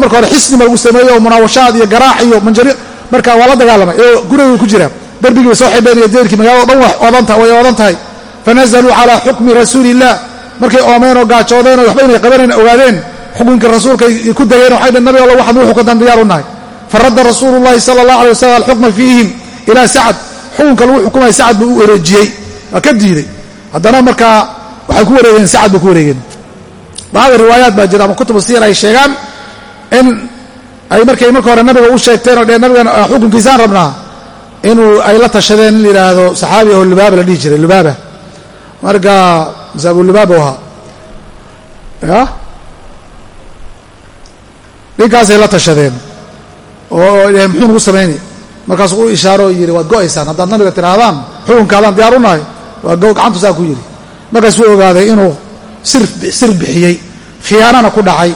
marka hore xisniba lagu sameeyey oo munaawashaad iyo garaac iyo manjari marka waa la dagaalamay oo guriguu ku jira. Derbigiiba soo xidheen iyo deerkii magaalado dhan way oodan tahay. Fanazaluu calaa xukmi rasuuli illah markay oomeen oo gaajoodeen oo waxba inay qabanayn ogaadeen xukunka rasuulka ku degeen waxay dhn nabi alla waxaad nuu xukuntaan diyaar u nahay. Faradda rasuulu llahi sala allah alay wasalam alxukma fiihim ilaa sacad. Xukunka lagu xukumaya sacad buu u wareejiyey. Waa ka diiday. Haddana markaa waxay ku wareegeen sacad bay ku wareegeen. Bacda riwaayaat baa jira ama kutubu siyar ay sheegaan in ay markay marka hore nabiga u sheegteen oo dhee nabigan xukunkiisaan rabnaa inuu ay la tashadeen in la yidhaahdo saxaabi oo lubaaba la dhihi jiray lubaaba. Marka mase abu lubaaba ahaa ninkaasay la tashadeen oo muxuu nagu samayni markaasuu u ishaaro yidhi waad go'aysaan. Haddaad nabiga tidhaahdaan xukunkaadaan diyaar u nahay waa gacantu saa ku yidhi. Markaasuu ogaaday inuu sir bixiyey khiyaanana ku dhacay.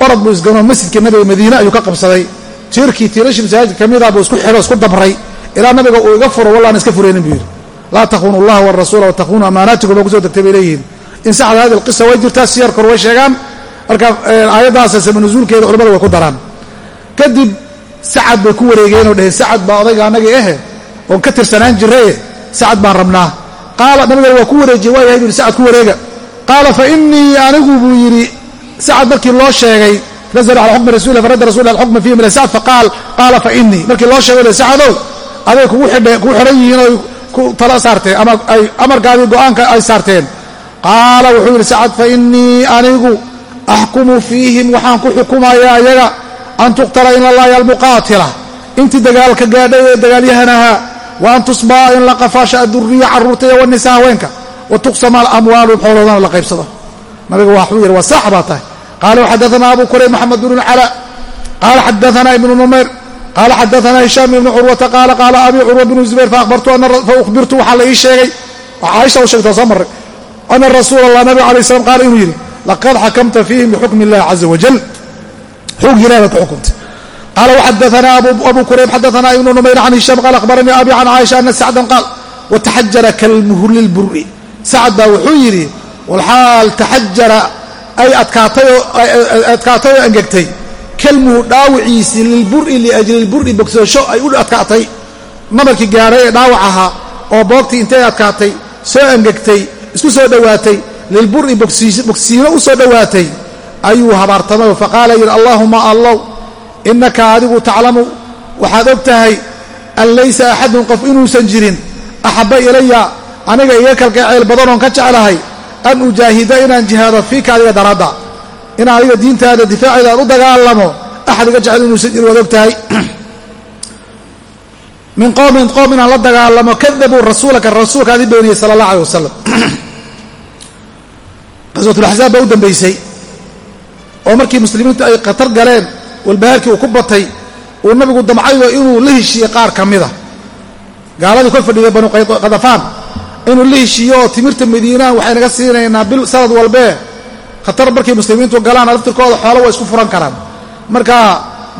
Orod buu isgano masjidka nabiga madiine ayuu ka qabsaday. Tiirkii tiirashii masaajidka ka mida buu isku xidho isku dabray. Ilaa nabiga uu iga furo wallaan iska furaynin buu yidhi. Laa takhunu allaha warasuula watakhunu amaanaatikum baa ku soo degtay bay leeyihiin. In saxda hadi alqisa way jirtaa siyar kor way sheegaan marka aayaddaasa sama nusuulkeeda culamada way ku daraan. Kadib sacad bay ku wareegeen oo dheheen sacad baa odayga annagii ahe oon ka tirsanaan jiraye sacad baan rabnaa. Qaala nabigana waa ku wareejiyey waa yahay bu yidhi sacad ku wareega. Qaala fa innii anigu buu yidhi sacad markii loo sheegay nazla cala xukmi rasulilah faradda rasul alxukma fihi min sacd faqaal qaala fa innii markii loo sheegay sacadow aday kugu xidhan yihiin oy ku tala saarteen ama ay amarkaadii go'aanka ay saarteen. Qaala wuxuu yidhi sacad fa innii anigu axkumu fiihim waxaan ku xukumayaa iyaga an tuqtala in lalaaya almuqaatila intii dagaalka gaadhay ee dagaalyahanaha wa an tusbaa in la qafaasha aduriya carruurta iyo wanisa haweenka wa tuqsama alamwaalu xooloodana la qaybsado nabiga waxuu yidhi waa saax baa tahay qaala xadaana abu kurayb maxamed bnu cala qaala xadaana ibnu numayr qaala xadaana hishaam ibnu curwata qaala qaala abi curwa bnu zubayr faubirtu waxaa la ii sheegay caaisha u sheegta soo marray ana rasuula allah nabig alay slam qaala inuu yidhi laqad xakamta fiihim bixukmi illahi caza wajal xuggi ilahi baad ku xukumtay qaala waxadaana abu kurayb xadaana ibnu numayr can hishaam qaala akhbaranii abi can caaisha ana sacdan qaal wataxajara kalmuhli lburi sacad baa wuxuu yidhi walxaal taxajara ay adkaatay oo angegtay kalmuhu dhaawiciisii lilburi liajli lburi bogsoosho ay u adkaatay nabarkii gaadhay ee dhaawac ahaa oo boogtii intay adkaatay soo angegtay isku soo dhowaatay lilburi bogsiino u soo dhowaatay ayuu habaartamay faqaala yidhi allaahuma allow innaka adigu taclamu waxaad og tahay an laysa axadun qof inuusan jirin axabba ilaya aniga iga kalgacayl badanoon ka jeclahay an ujaahida inaan jihaado fiika adiga daraadda inaan adiga diintaada difaaceeda aan u dagaalamo axad iga jecel inuusan jirin waad og tahay. (clears throat) Min qowmin qowm inaan la dagaalamo kadabuu rasuulaka rasuulkaadii beeniyey sala allah aleh wasalam (clears throat) qaswatulaxsaab baa u dambaysay oo markii muslimiintu ay khatar galeen walbahaarkii uu ku batay uu nabigu damcayo inuu la heshiiyey qaar ka mida gaaladii kor fadhiday banu khadafaan inuu la heshiiyo oo timirta madiinaan waxay naga siinaynaa bil sanad walbee khatar markay muslimiintu galaan laftirkooda xoolo waa isku furan karaan. Marka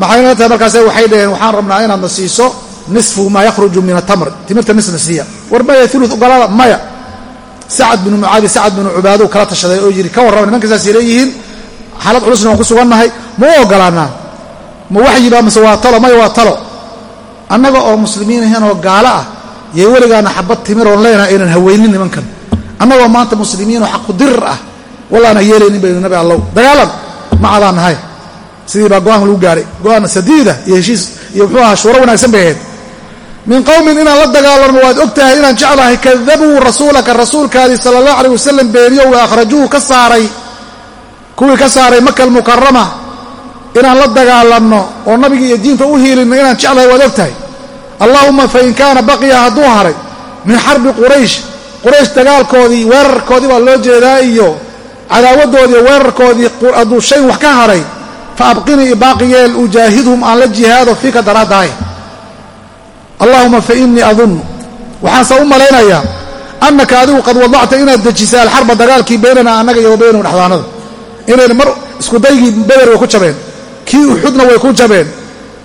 maxayna tahay markaase waxay dhaheen waxaan rabnaa inaadna siiso nisfu maa yakhruju min atamr timirta nisna siiya. War maya ulu ogolaada maya sacad binu mucaadi sacad binu cubaado kala tashaday oo yidhi ka warrama nimanka saasay leeyihiin? Xaalad culusna waan ku sugannahay? Ma u ogolaanaa ma waxyiba mase waa talo? Maya waa talo? Annaga oo muslimiin ahayn oo gaalo ah yay weligaana xabad timiroon leenaha aynan haweynin nimankan. Annagoo maanta muslimiinoo xaqudirir ah. Wallaana yeelaynin baynu nabi allow. Dagaalan ma cadaan nahay sidii baa go'aan lagu gaadhay go'aan sadiida iyo heshiis iyo muxuu ahaa shuuro wanaagsan bay ahayd min qowmin inaan la dagaalanmo waad og tahay inaan jeclahay kadabuu rasuulaka rasuulkaadii sala allah aleyh wasalam beeniyo wa akhrajuuhu ka saaray kuwii ka saaray maka almukarama inaan la dagaalanno oo nabiga iyo diinta u hiilinno inaan jeclahay waad og tahay allaahuma fain kaana baqiya hadduu haray min xarbi quraysh quraysh dagaalkoodii weerarkoodii baa loo jeedaa iyo cadaawadoodii weerarkoodii hadduu shayn wax ka haray fa abqinii baaqiyeel ujaahidhum aan la jihaado fiika daraaddahay allaahuma fa innii adunnu waxaanse u malaynayaa annaka adigu qad wadacta inaad dejisay alxarba dagaalkii baynanaa annaga iyo wa baynahum dhexdaanada inayna mar iskudaygii beder way ku jabeen kii uxudna way ku jabeen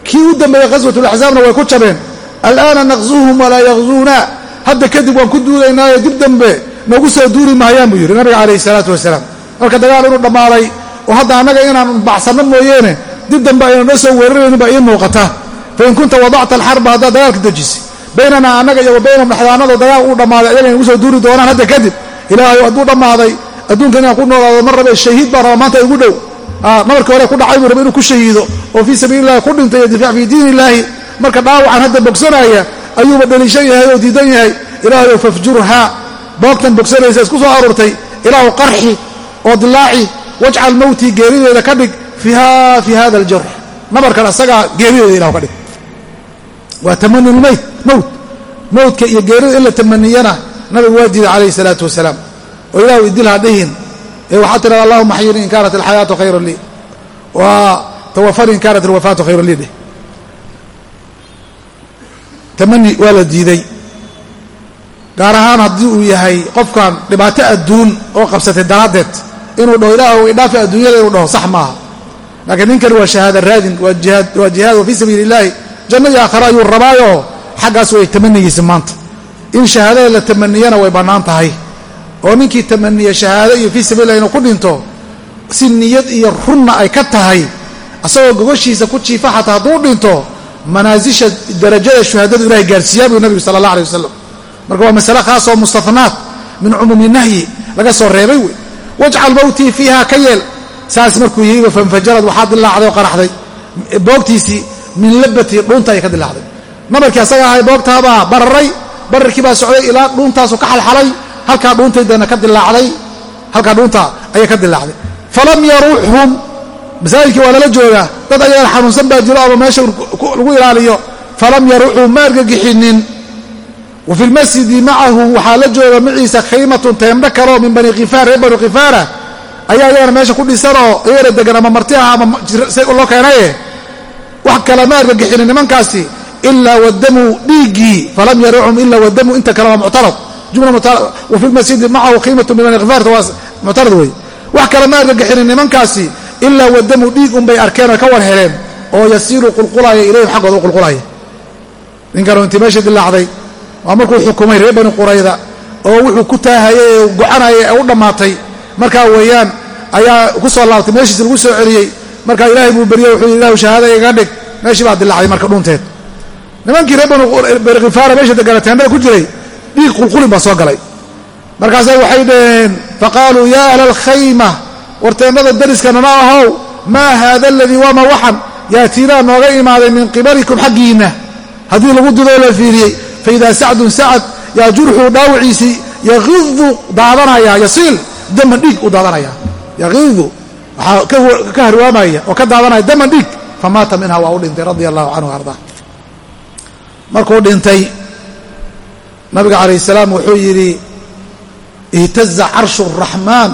kii u dambeeyey qaswatulaxsaabna way ku jabeen. Alaana naqsuuhum walaa yaqzuuna. Hadda kadib waan ku duulaynaayo dib dambe nagu soo duuri mahayaan buu yidhi nabiga calayhi salaatu wasalaam. Marka dagaal inuu dhammaaday oo hadda annaga inaan baxsanno mooyeene dib dambe aynu noo soo weeraraynin baa ii muuqata fain kunta wadacta alxarba haddaad dagaalka dejisay. Baynanaa annaga iyo wa baynahum dhexdaanado dagaal uu dhammaaday ayaga nagu soo duuri doonaan hadda kadib. Ilaahay hadduu dhammaaday adduunka inaan ku noolaado mar rabe shahiid baa raba maanta igu dhow. Nabarkii hore ku dhacay buu raba inuu ku shahiido. Oo fii sabiili illahi ku dhintay difaac fii diin illaahi marka dhaawacan hadda bogsanaya ayuuba dhaliishan yahay oo diidan yahay. Ilaahayow fafjurhaa. Boogtan bogsanaysa isku soo aruurtay. Ilaahu qarxi oo dilaaci wajcal mowtii geerideeda ka dhig fii hada aljurx nabarkan asagaa geerideeda ilahu ka dhig waa tamani lmeyt mowt mowtka iyo geerida in la tamaniyana nabigu waa diiday calayhi salaatu wasalaam. Oo ilahu idil ha dhihin ee waxaa tidhahda allahuma axyini in kaanat alxayaatu khayran lii. Wa tawafani in kaanat alwafaatu khayran lii dheh tamani waa la diiday. Gaar ahaan haddii uu yahay qofkan dhibaato adduun oo qabsatay daraaddeed inuu dhaho ilaahu idhaafi adduunyada inuu dhaho sax maaha. Laakiin ninkani waa shahaada raadin waa jihaad wa fii sabiili illaahi janno iyo aakhare ayuu rabaayo xaggaas way tamanigiisa maanta. In shahaadada la tamaniyana way bannaan tahay. Oo ninkii tamaniya shahaado iyo fii sabiillah inuu ku dhinto si niyad iyo runna ay ka tahay asagoo gogoshiisa ku jiifa xataa hadduu dhinto manaasisha darajada shuhadadu ilahay gaarsiiyaa buu nabigu sala allah alay wasalam marka waa masale khaas oo mustahnaat min cumuumi nahyi laga soo reebay wey. Wajcal mowtii fiiha ka yeel. Saas markuu yihiba fanfajarad waxaa dilaacday oo qaraxday. Boogtiisii min labatii dhuunta ay ka dilaacday. Nabarkii asaga ahay boogtaabaa bararay bararkii baa socday ilaa dhuuntaasu ka xalxalay halkaa dhuuntaydana ka dilaacday halkaa dhuunta ayay ka dilaacday. Falam yaruuxhum masaajidkii waa lala joogaa dad ayagan xanuunsan baa jiro ama meesha lagu ilaaliyo. Falam yaruuxuu ma argagixinin wa fi lmasjidi macahu waxaa la jooga maciisa khaymatun teembe kaloo min bani khifaar reer bani khifaara ayaa iyagana meesha ku dhisanoo iyagana degan ama marti ah ama loo keenaye wax kale ma argagixinin nimankaasi ilaa wadamuu dhiiggii falam yaruuxum ilaa wadamuu inta kale waa muctarad. Wa fi lmasjidi macahu khaymatun min bani khifaarta waa muctarad wey wax kale ma argagixinin nimankaasi ilaa wadamu dhiig unbay arkeen oo ka war heleen oo yasiiru qulqulaya ilayhim xaggooda u qulqulaya ninkanuu intii meesha dilaacday waa markuu xukumay reer bani qurayda oo wuxuu ku taahayay ee gocanayay ee u dhammaatay. Markaa weeyaan ayaa ku soo laabtay meeshiisi lagu soo celiyey markaa ilaahay buu beriyey wuxuu ilahu shahaada iga dhig. Meeshii baa dilacday marka dhunteed nimankii reer bani khifaara meesha degana teendhada ku jiray dhiig qulqulin baa soo galay. Markaasa waxay dhaheen faqaaluu yaa ahla alkhayma warteennada dariskana ma ahow maa haada aladii waama waxan? Yaatiinaa nooga imaaday min qibalikum xaggiinna. Haddii lagu didoo la fiiriyey faidaa sacdun sacad yaa jurxuu dhaawiciisii yaqidu daadanaya yasiil daman dhiig u daadanaya yaqidu waxaa ka harwaamaya oo ka daadanaya daman dhiig famaata minha waa u dhintay radia allahu canhu ardaa markuu dhintay nabiga calayh salaam wuxuu yidhi ihtaza carshu raxmaan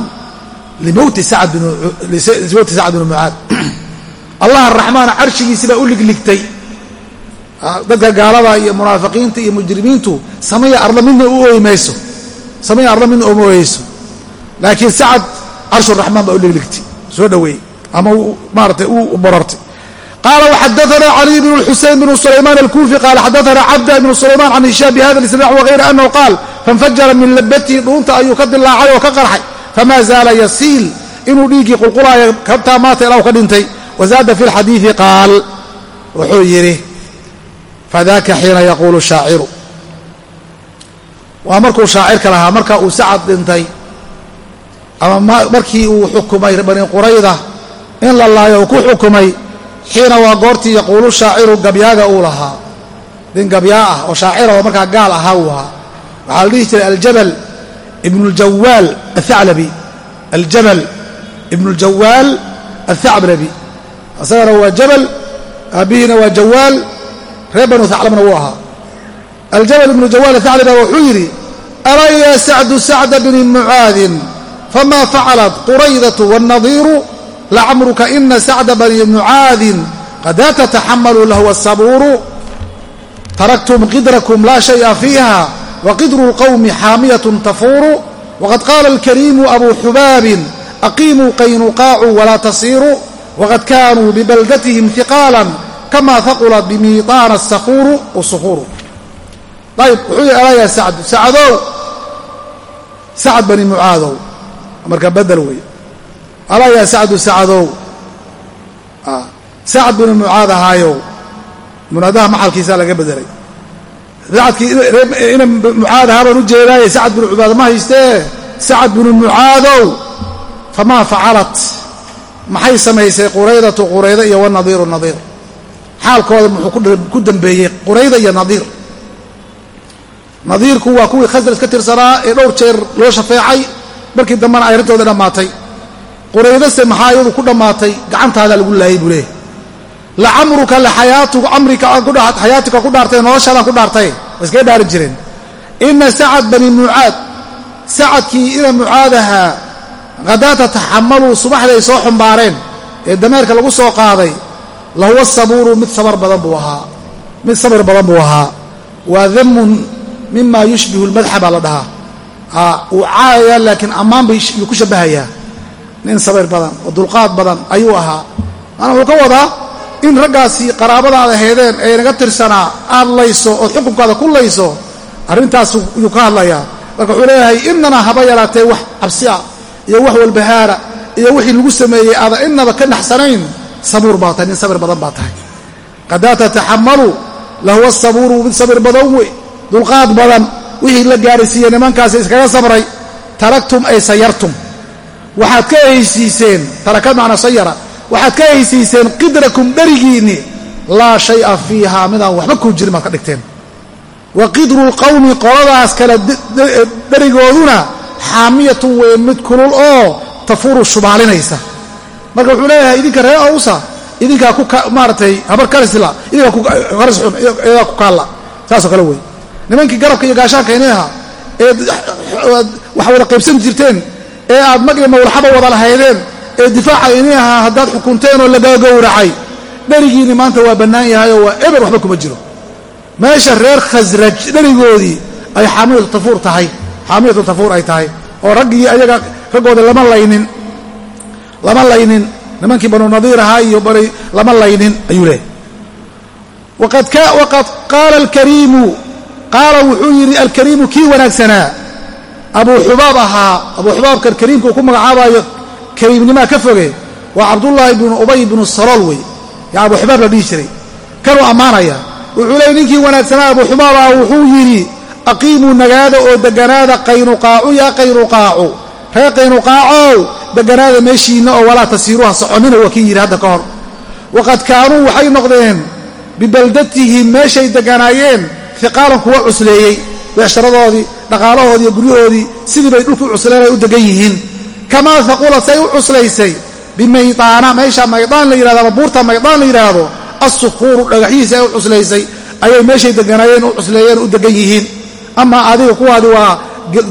limowti sacd bn mucaad (clears throat) allah araxmaan carshigiisi baa u ligligtay. Dadka gaalada iyo munaafiqiinta iyo mujrimiintu samaya arla midna u ooyi samaya arla midna uma ooyeyso. Laakiin sacad carshu raxmaan baa u ligligtay soo dhoweeyey ama maaratay u borartay qaala waxadaana caliy bn xusein bn sulaymaan alkuufi qaala xadaana cabda bn sulaymaan can hishaam bihada isnaac wagayra anahu qaal fainfajara min labatii dhuunta ayuu ka dilaacay oo ka qarxay. Famaa zaala yasiil inuu dhiiggii qulqulaayo kabtaa maata ilaa u ka dhintay. Wazaada fi lxadiidi qaal wuxuu yidhi fadaka xiina yaquulu shaaciru. Waa markuu shaacirka lahaa marka uu sacad dhintay ama markii uu xukumay bani qurayda in la laayo uu ku xukumay xiina waa goortii yaquulu shaaciru gabyaaga uu lahaa. Nin gabyaa ah oo shaacira oo markaa gaal ahaa uu ahaa. Waxaa la dhihi jiray aljabal ibn ljawaal athaclabi aljabal ibnu ljawaal athaclabi isagana waa jabal aabbihiina waa jawaal reer banu thaclabna wuu ahaa. Aljabal ibnu jawaal athaclabi wuxuu yidhi alaa yaa sacdu sacda bni mucaadin fama facalat quraydatu wاnnadiiru lacamruka ina sacda bani mucaadin qada tataxamalu lahu asabuuru taraktum qidrakum laa shaya fiiha waqidru lqowmi xaamiyatun tafuuru waqad qaala alkariimu abu xubaabin aqiimuu qaynuqaacu walaa tasiiruu waqad kaanuu bibaldatihim hiqaalan kama haqulat bimiiطaana asafuuru usufuuru ayb wuxuu yeelayaa sacdu sacadow sacad bani mucaadow marka bedel wey alaayaa sacdu sacadow sacad binu mucaad ahaayow munaadaha maxalkiisaa laga bedelay. Sacadkii ina mucaad ahaa u jeedaaye sacad binu cubaada ma haystee? Sacad binu mucaadow famaa facalat? Maxay samaysay quraydatu qurayda iyo wanadiiru nadiir? Xaalkooda muxuu ku dambeeyey qurayda iyo nadiir. Nadiirku waa kuwii khasraj ka tirsanaa ee dhowr jeer loo shafeecay markii dambena ay arrintooda dhammaatay quraydase maxaa iyadu ku dhammaatay? Gacantaadaa lagu laayay buu leeyahy lacamruka xayaatika ku dhaartay noloshaadaan ku dhaartay. Waa iskaga dhaari jireen? Ina sacad bani mucaad sacadkii ina mucaadahaa hadaata taxamaluu subaxday soo xumbaareen. Ee dameerka lagu soo qaaday lahuwa sabuuru mid sabar badan buu ahaa. Mid sabir badan buu ahaa. Waa damun mima yushbihu lmadxa baa la dhahaa uu caayayaa laakiin ammaan bayuu ku shabahayaa. Nin sabir badan oo dulqaad badan ayuu ahaa. Maanaa wuxuu ka wadaa in raggaasi qaraabadaada heedeen ee naga tirsanaa aad layso ood xukunkaada ku layso arrintaas yuu ka hadlayaa. Marka wuxuu leeyahay inana haba yaraatee wax cabsi ah iyo wax walbahaara iyo wixii lagu sameeyey aada inaba ka naxsanayn. Sabuur baa tahay nin sabir badan baa tahay. Qadaa tataxamalu lahuwa sabuuru mid sabir badan wey. Dulqaad badan wixii la gaarhaysiiye nimankaasi iskaga sabray taraktum ay sayartum. Waxaad ka haysiiseen tarakad macna sayara. Waxaad ka haysiiseen qidrakum dherigiinni laa shaya fiiha midaan waxba kuu jirin baad ka dhigteen. Wa qidru lqawmi qoladaas kale dherigooduna xaamiyatun wey mid kulul oo tafuru shubaalinaysa. Marka wuxuu leeyahay idinka reer awsa idinkaa ku maaratay habar karisla idinkaa ku kaalla. Saasoo kale wey nimankii garabka iyo gaashaanka ini ahaa eed wax wada qaybsan jirteen ee aad mag iyo mawlaxaba wada lahaydeen ee difaaca ini ahaa haddaad xukunteen oo lagagowracay dherigiinni maanta waa bannaan yahayoo waa eber waxba kuma jiro. Meesha reer khasraj dherigoodii ay xaamilatu tafuur tahay xaamilatu tafuur ay tahay oo raggii ayaga raggooda lama laynin lama laynin nimankii banu nadiir ahaa iyo bani lama laynin ayuu leehay waqad qaala alkariimu qaala wuxuu yidhi alkariimu kii wanaagsanaa? Abuu xubaab ahaa abuu xubaabkan kariimka uu ku magacaabayo kariimnimaa ka foge waa cabdullaahi bnu ubay bnu salool wey. Yaa abuu xubaab la dhihi jiray. Kanuu ammaanaya wuxuu leeyay ninkii wanaagsanaa abuu xubaab ah wuxuu yidhi aqiimuu nagaada oo deganaada qaynuqaacu yaa qaynuqaacu. Reer qaynuqaacow deganaada meeshiinna oo walaa tasiiruha soconnina waa kii yidhi hadda ka hor. Waqad kaanuu waxay noqdeen bibaldatihim meeshay deganaayeen fiqaalan kuwa cusleeyey beesharadoodii dhaqaalahoodii iyo guryahoodii sidii bay dhulku cusleen ay u degan yihiin. Kamaa faqulat say u cuslaysay bimaydaana meesha maydaan la yihahdo ama buurta maydaan la yidhaahdo assukuuru dhagaxyihiisi ay u cuslaysay ayay meeshay deganaayeen u cusleeyeen u degan yihiin. Amaa adiga kuwaadi waa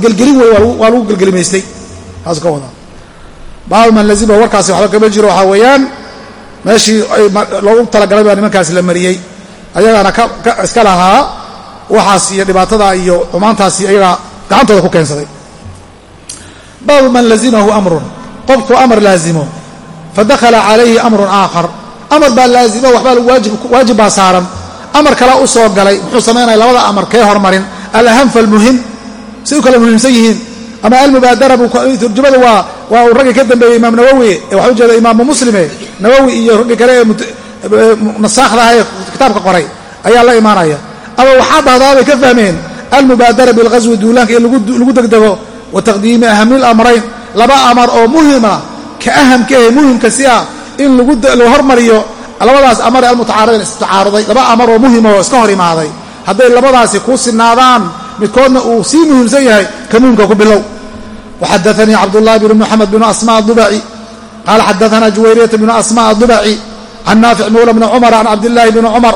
gelgelin wey waa lagu gelgelimaystay. Taasuu ka wadaa baabu man lazima warkaasi waxba kama jiro waxaa weeyaan meeshii loogu talagalay baa nimankaasi la mariyey. Ayagaana iska lahaa waxaas iyo dhibaatada iyo xumaantaasi ayagaa gacantooda ku keensaday. Baabu man lazimahu amrun. Qofku amar laazimo fadakhala calayhi amrun aakhar. Amar baa laazimo waxbaa waajib baa saaran. Amar kale u soo galay muxuu samaynaya labada amar kee hormarin alaham falmuhim si u kala muhiimsan yihiin. Ama almubaadara turjumadu waa waa uu raggii ka dambeeyey imaam nawowi ee waxaa ujeeda imaamu muslime nawowi iyo raggii kale ee nasaakhda ah ee kitaabka qoray ayaa la imaanaya ama waxaa dhahdaabay ka fahmeen almubaadara bilghaswi duulaanka in lagu degdego wa taqdiimi ahamil amrayn. Laba amar oo muhima ka ahamka ahe muhimka si ah in lagu hormariyo labadaas amar ee almutacaaridayn istacaaruday. Laba amar oo muhima oo iska hor imaaday. Hadday labadaasi kuu sinaadaan midkoodna uu sii muhiimsan yahay ka muhimka ku bilow. Waxadaanii cabdullahi bn muxamed bn asma adubaci qaala xadaana juwayriyata bnu asma adubaci can naafic mawla bni cumar can cabdillaahi bni cumar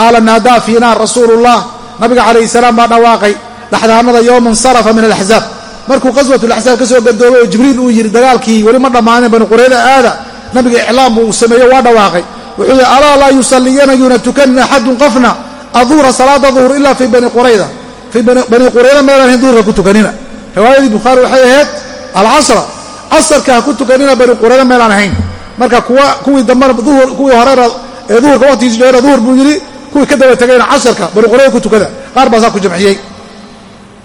qaala naadaa fiina rasuulu llah nabiga calayhi salaam baa dhawaaqay dhaxdaanada yowma insarafa min alaxzaab markuu qaswatulaxsaab ka soo gadoobay oo jibriil uu yidhi dagaalkii weli ma dhammaanin bani qurayda aada nabiga iclaam buu sameeyo waa dhawaaqay wuxuu yidhi alaa laa yusalliyana yuuna tukanin axadun qofna aduhra salaada duhur ilaa fii bani qurayda fii bani qurayda meelaan hayn duhurka ku tukanina riwaayadii bukhaari waxay ahayd alcasra casarka ha ku tukanina bani qurayda meelaan ahayn marka kuwii dambana kuwii horena ee duhurka waqtigiisi dheera duhur buu yidhi kuwii ka daba tegayna casarka bani qurayda ku tukada qaar baa saa ku jamciyey.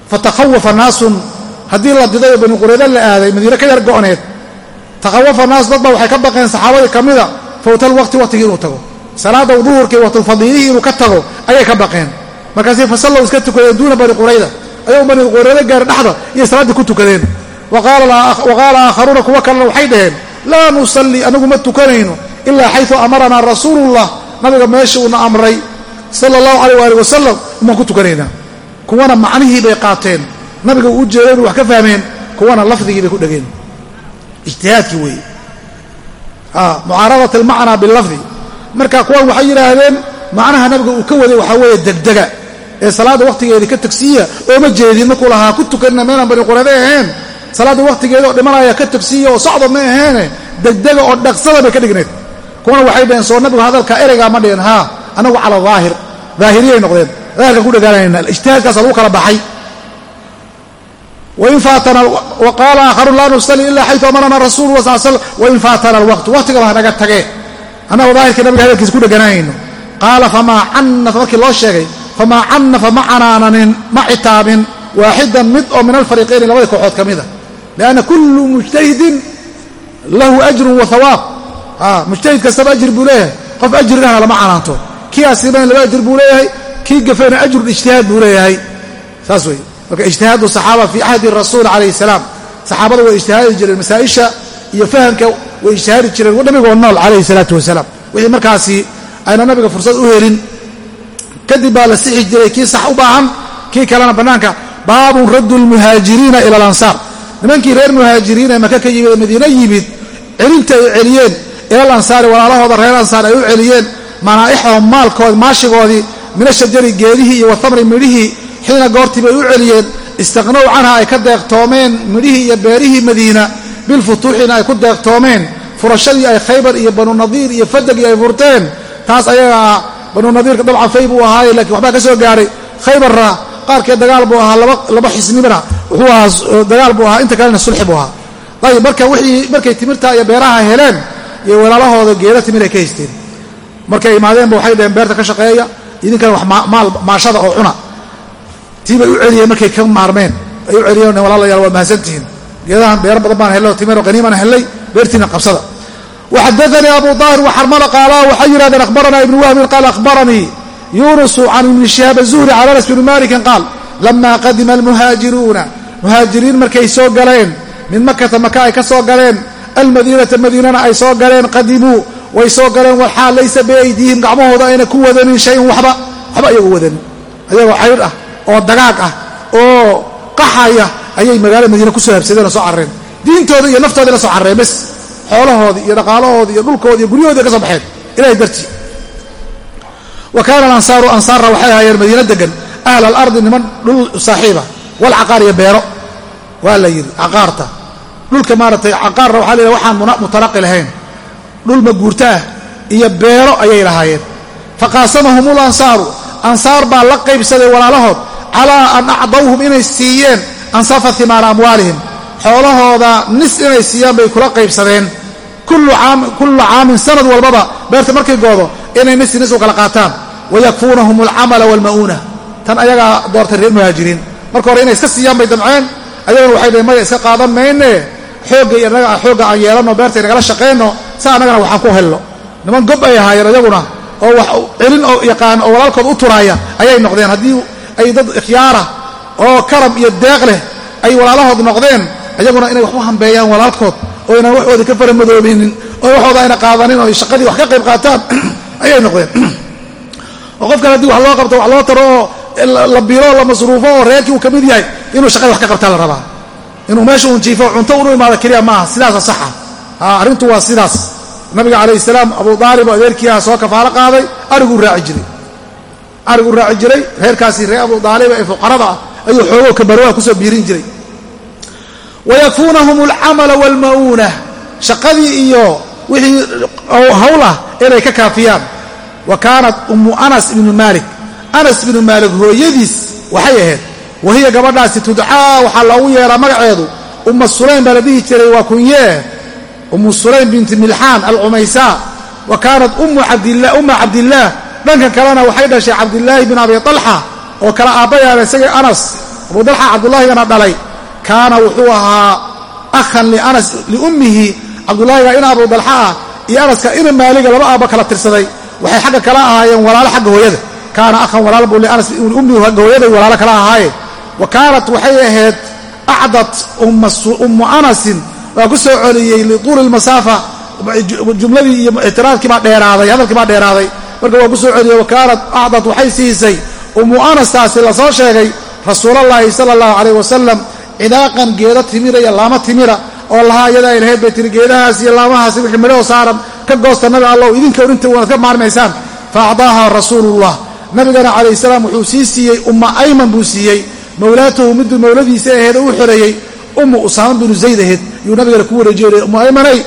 Fatakhawafa naasun haddii la diday oo bani qurayda la aaday madiine ka yar go'need takhawafa naas dad baa waxay ka baqeen saxaabadii ka mida fawtal waqti waqtigii inuu tago. Salaada duhurkii waqtulfadiilihii inuu ka tago ayay ka baqeen. Markaasay fasallow iska tukadeen duuna bani qurayda ayagu bani qurayda gaari dhexda iyo salaaddii ku tukadeen. Wa qaala aakharuuna kuwo kalena waxay dhaheen laa nusallii anagu ma tukanayno ilaa xaysu amaranaa rasuulullah. Nabiga meesha uuna amray sala allahu calayh waali wasalam umaan ku tukanaynaa kuwana macnihii bay qaateen. Nabiga uu u jeedeen wax ka fahmeen kuwana lafdigii bay ku dhegeen ijtihaadkii weeye. Mucaaradat almacnaa bilafdi marka kuwan waxay yidhaahdeen macnaha nabiga uu ka waday waxaa weeye degdega. Ee salaadda wakhtigeedii ka tagsiiya ooma jeedin markuu lahaa ku tukanina meelaan bani qurade ahayn salaadda wakhtigeeda oo dhimanaya ka tagsiiya oo socda ma aheene degdega oo dhaqsada bay ka dhigneed. Kuwana waxay dhaheen soo nabigu hadalka ereygaa ma dhihin haa anagu cala daahir daahiriyay noqdeen. Daahirka ku dhagaanayna ijtihaadkaasa lagu kala baxay. Wain faatana waqaala aakharuun laa nusali ilaa xayu amarana rasulu la sal slam wain faatana alwaqtu waqtigaba hanaga tagee annagoo daahirkii nabiga hadalkiisa ku dheganaanayno qaala famaa cannafa markii loo sheegay famaa cannafa ma canaananin ma citaabin waaxidan mid oo min alfariiqayni labadii kooxood ka mida lianna kullu mujtahidin lahu ajrun wa hawaab mujtahid kastaba ajir buu leeyahay. Qof ajrinahna lama canaanto kii asiibana laba ajir buu leeyahay kii gafayna ajrun ijtihaad buu leeyahay. Saas wey marka ijtihaadu saxaaba fii cahdi rasuul calayhi salaam. Saxaabada way ijtihaadi jireen masaa'isha iyo fahamka way ijtihaadi jireen nabigoo nool calayhi salaatu wasalaam. Wixii markaasi ayna nabiga fursad u helin kadib baa la sixi jiray kii sax u baahan kii kalena bannaanka baabun raddu lmuhaajiriina ila alansaar nimankii reer muhaajiriin ee maka ka yimid ee madiine yimid celinta ay celiyeen ilal ansaari walaalahooda reer ansaar ay u celiyeen manaa'ixahum maalkoodi maashigoodii min ashajari geedihii iyo wathamri midhihii xiina goortii bay u celiyeen istaqnow canha ay ka deeqtoomeen midhihii iyo beerihii madiina bilfutuuxina ay ku deeqtoomeen furashadii ay khaybar iyo banu nadiir iyo fadagii ay furteen taas ayagaa banu nadiirka dabcan fay buu ahaaye lakiin waxbaa ka soo gaaray. Khaybarra qaarkeed dagaal buu ahaa laba xisnimina wuxuu ahaa dagaal buu ahaa inta kalena sulxi buu ahaa. Ayib marka wixii markay timirta iyo beeraha heleen iyo walaalahooda geeda timir ay ka haysteen markay imaadeenba waxay dhaheen beerta ka shaqeeya idinkana wax maal maashada oo cuna. Tii bay u celiyeen markay ka maarmeen. Ay u celiyeen walaalayaal waa mahadsantihiin. Geedahan beero badan baan hellay oo timiro qaniimaan hellay beertiina qabsada. Waxadaanii abu daahir waxarmala qaala waxay yidhahdeen akhbaranaa ibnu wahbin qaal akhbaranii yunusu can ibni shihaab azuhri can anas bni malikin qaal lama qadima almuhaajiruuna. Muhaajiriin markay soo galeen min makata maka ay ka soo galeen almadiinata madiinana ay soo galeen qadimuu way soo galeen waxaa laysa biaydiihim gacmahooda ayna ku wadanin shayin waxba waxba ayagu wadanin. Ayagoo caydh ah oo dagaag ah oo qaxaya ayay magaalada madiina ku soo habsadeen oo soo carreen. Diintooda iyo naftooda la soo carreen bes. Xoolahoodii iyo dhaqaalahoodii iyo dhulkoodi iyo guryahoodi ka soo baxeen ilahay dartii wa kaana alansaaru ansaarna waxay ahaayeen madiino degan ahla alardi niman dhul saaxiiba walcaqaar iyo beero. Waa la yidhi caqaarta. Dhulka maaratay caqaarna waxa la waxaan mutaraqi lahayn dhul maguurtaah iyo beero ayay lahaayeen. Faqaasamahum ulansaaru ansaar baa la qaybsaday walaalahood calaa an acdawhum inay siiyeen ansafa himaara amwaalihim. Xoolahooda nis inay siiyaan bay kula qaybsadeen. Kullu caamin sanad walbaba beerta markay goodo inay nisi nis u kala qaataan. Wayakfuunahum alcamala waalma'uuna tan ayagaa doortay reer muhaajiriin. Marka hore inay iska siiyaan bay damceen. Ayaguna waxay dhaheen maya iska qaadan mayne? Xoogga iyo naga xoogga aan yeelanno beerta inagala shaqayno sa annagana waxaan ku helno. Niman gob ay ahaayeen ayaguna oo wax celin oo yaqaan oo walaalkood u turaaya ayay noqdeen. Haddii ay dad ikhyaara oo karam iyo deeq leh ay walaalahood noqdeen ayaguna inay wax u hambeeyaan walaalkood oo inaan waxooda ka faramadoobeynin oo waxooda ayna qaadanin oo shaqadii wax ka qayb qaataan (clears throat) ayay noqdeen. Oo (clears throat) qofkan haddii wax loo qabto wax loo taro oo la biro la masruufo oo reerkii uu ka mid yahay inuu shaqadii wax ka qabtaa la rabaa. Inuu meesha uun jiifo cunto unu imaado keliya maaha. Sidaasa saxa arrintu waa sidaas. Nabiga calayh salaam abu aalib oo adeerkii aha soo kafaalo qaaday ariguu raaci jiray. Ariguu raaci jiray reerkaasi reer abu aaliba ee fuqarada ah ayuu xoogo kabarwaha ku soo biirin jiray. Wayakfuunahum alcamala waalma'uuna shaqadii iyo wixii hawl ah inay ka kaafiyaan. Wa kaanat ummu anas ibnu maalik. Anas ibnu maalik hooyadiis waxay ahayd wahiya gabadhaasi tudcaa waxaa loogu yeeraa magaceedu. Umma sulaym baa la dhihi jiray waa kunyee ummu sulaym binti milxaan alcumaysaa wa kaanat umma cabdillaah dhankan kalena waxay dhashay cabdilaahi bin abi alxa oo kala aabbayaana isaga anas. Abu dalxa cabdullaahigana dhalay. Kaana wuxuu ahaa akhan lianas liummihi cabdulaahiga ina abu dalxa ah iyo anaska ina maaliga laba aabba kala tirsaday. Waxay xagga kala ahaayeen walaalo xagga hooyada. Kaana akhan walaal buu lianas liummihi agga hooyaday walaalo kala ahaaye. Wa kaanat waxay ahayd acdat ummu anasin waa ku soo celiyey lituuli lmasaafa jumladii iyo ictiraadkii baa dheeraaday hadalkii baa dheeraaday. Marka waa ku soo celiyey wa kaanat acdat waxay siisay. Ummu anastaasi la soo sheegay rasuulallaahi sala allahu calayh wasalam cidaaqan geeda timira iyo laamo timira oo lahaa iyada ay lahayd bay tiri geedahaas iyo laamahaasi wixii midhahoo saaran ka goosta nabi allow idinka inta waanad ka maarmaysaan. Fa acdaaha rasuulullah nabigana calayh salaam wuxuu sii siiyey umma ayman buu siiyey. Mawlaatahu miduu mawladiisa aheed u xoreeyey ummu usaama binu zayd aheyd yuu nabigana ku wareejiye ummu aymanay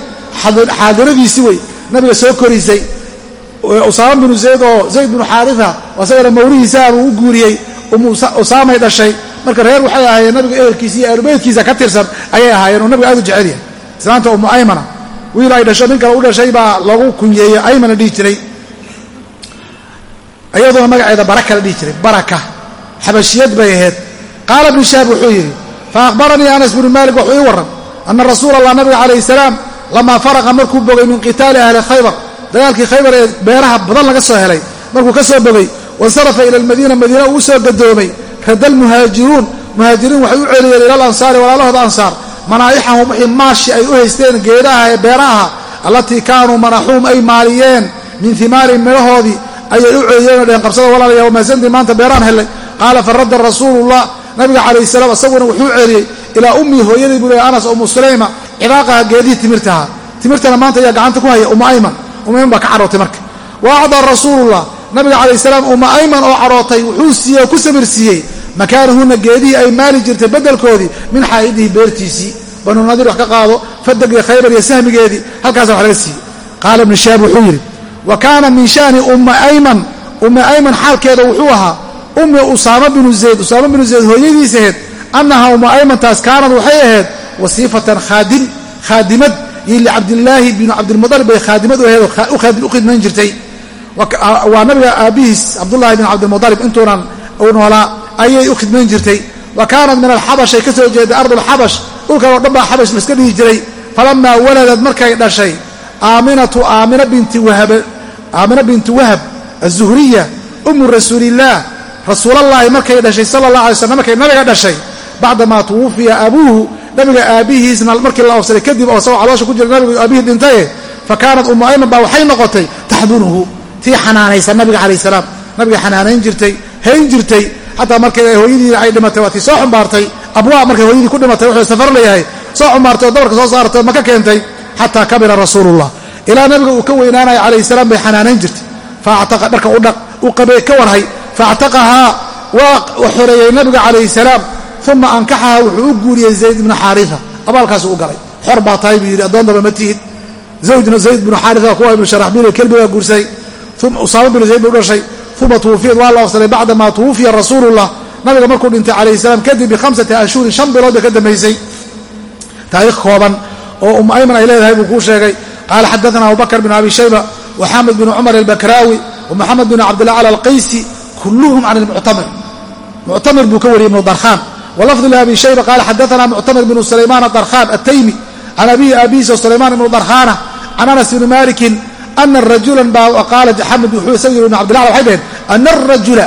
xaadiradiisii wey nabiga soo korisay. Usaama binu zayd oo zayd binu xaarifa isagana mawlihiisa buu u guuriyey. Usaamay dhashay. Marka reer waxay ahaayeen nabiga ehelkiisa iyo aalubeytkiisa ka tirsan ayay ahaayeen oo nabiga aad u jecel yahay. Islaanta ummu aymana wiil ay dhasho nin kale u dhashay baa lagu kunyeeyey ayman la dhihi jiray. Iyaduna magaceeda baraka la dhihi jiray baraka. Xabashiyad bay ahayd. Qaala ibnu shaab wuxuu yidhi fa akhbaranii anas bnu maalik wuxuu ii warran ana rasuula allah nabiga calayhi salaam lamaa faraqa markuu bogay min qitaali ahli khaybar dagaalkii khaybar ee beeraha badan laga soo helay markuu ka soo bogay wansarafa ila almadiina madiina uu soo gadoomay rada almuhaajiruun muhaajiriin waxay u celiyeen ila alansaari walaalahooda ansaar manaa'ixahum wixii maashi ay u haysteen geedaha ee beeraha allatii kaanuu manaxuum ay maaliyeen min himaarin midhahoodii ayay u celiyeen oo dheheen qabsada walaalaya wamaasantii maanta beeraan hellay qaala faradda rasuulullah nabiga calayhi salaam isaguna wuxuu celiyey ilaa ummii hooyadii buu leey anas umu sulayma cidaaqaha geedihii timirtaha timirtana maanta ayaa gacanta ku haya umma ayman. Umma ayman baa ka carootay marka. Wa acdaa rasuulullah nabiga calayh salaam umma ayman oo carootay wuxuu siiyey oo ku samir siiyey makaanahunna geedihii ay maali jirtay beddelkoodii min xaa'idihi beertiisii. Banu nadiir wax ka qaado fadagii khaybar iyo sahmigeedii halkaasa wax laga siiyey. Qaala ibnu shaab wuxuu yidhi wa kaana min shani umma ayman. Umma ayman xaalkeeda wuxuu ahaa ummi usaama binu zayd usaama binu zayd hooyadiisaheed annaha umma aymantaas kaanad waxay ahayd wasiifatan khaadim khaadimad iyo licabdilaahi binu cabdilmualib bay khaadimad u aheed u khidmayn jirtay. Waa nabiga aabbihiis cabdullaahi bin cabdilmualib intuunan uu noolaa ayay u khidmayn jirtay. Wa kaanat min alxabashay ka soo jeeday ardulxabash dhulkan oo dhan baa xabash laiska dhihi jiray. Falamaa waladad markay dhashay aaminatu aamina binti wahab azuhriya umu rasuulillaah rasuulallaahi markay dhashay sala allah alay slam markay nabiga dhashay bacdamaa tuwufiya abuuhu nabiga aabbihiisna markii la oofsaday kadib oo isagoo caloosha ku jira nabigu aabihii dhintaye fa kaanat ummu ayman baa waxay noqotay taxdunuhu tii xanaanaysa nabiga calayh salaam. Nabiga xanaanayn jirtay hayn jirtay xataa markii hooyadii ay dhimatay waa tii soo xumbaartay abwaa markay hooyadii ku dhimatay wuxuu safar leeyahay soo xumbaartay oo dabarka soo saartay oo maka keentay xataa kabira rasuulullah. Ilaa nabiga uu ka weynaanaya calayhi salaam bay xanaanayn jirtay. Faactaqa dharka u warhay faactaqahaa waa xoreeyey nabiga calayhi salaam uma ankaxaha wuxuu u guuriyey zayd ibnu xaaria abaalkaasu u galay xor baa tahay buu yidhi addoondaba ma tihid zawjna zayd bnu xaaria kuwa ibnu sharaxbiil kelbi baa guursaday usaama binu zayd buu dhashay uma tuwufiyad waa la ofsaday bacdamaa tuwufiya rasuulullah nabiga markuu dhintay calayhi salaam kadib bihamsati ashhurin shan bilood bay ka dambaysay taariikh kooban oo um ayman ay leedahay buu kuu sheegay qaala xadaana abubakr bn abi shayba waxamed bn cumar albakraawi wamaxamed bn cabdillah cala alqaysi kulluhum can lmuctamir muctamir buu ka wariyey ibnu darkhaan walafdu liabi shayba qaala xadaana muctamir bnu sulaymaan adarkhaan ataymi can abihi aabihiisa sulaymaan ibnu darkhaana can anas bni malikin ana rajulan baa qaala xamed wuxuu isaga yiri ibnu cabdillah waxay dhaheen ana arajula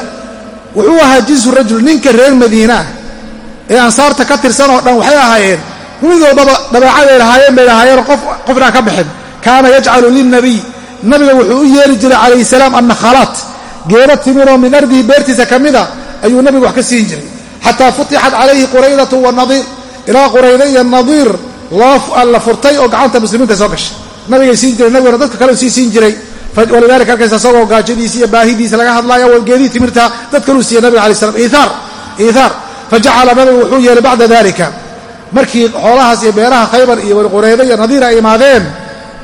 wuxuu ahaa jinsu rajul ninka reer madiina ah ee ansaarta ka tirsan oo dhan waxay ahaayeen mid walbaba dabeecaday lahaayeen bay lahaayeen qofnaan ka bixin kaana yajcalu lilnabiy nabiga wuxuu u yeeli jiray calayhi salaam annakhalaat geero timiroo min ardihi beertiisa ka mida ayuu nabigu wax ka siin jiray. Xataa futixat calayhi quraydatu wanadiir ilaa qurayda iyo nadiir la furtay oo gacanta muslimiinta soo gashay. Nabigay siin jiray nabiguna dadka kale sii siin jiray. Walidalika halkays asagoo gaajadiisi iyo baahidiisa laga hadlaayo walgeedii timirta dad kaluu siiya nabiga alay slam iihaar fajacala nabigu wuxuu yeelay bacda dalika markii xoolahaas iyo beeraha khaybar iyo qurayda iyo nadiir ay imaadeen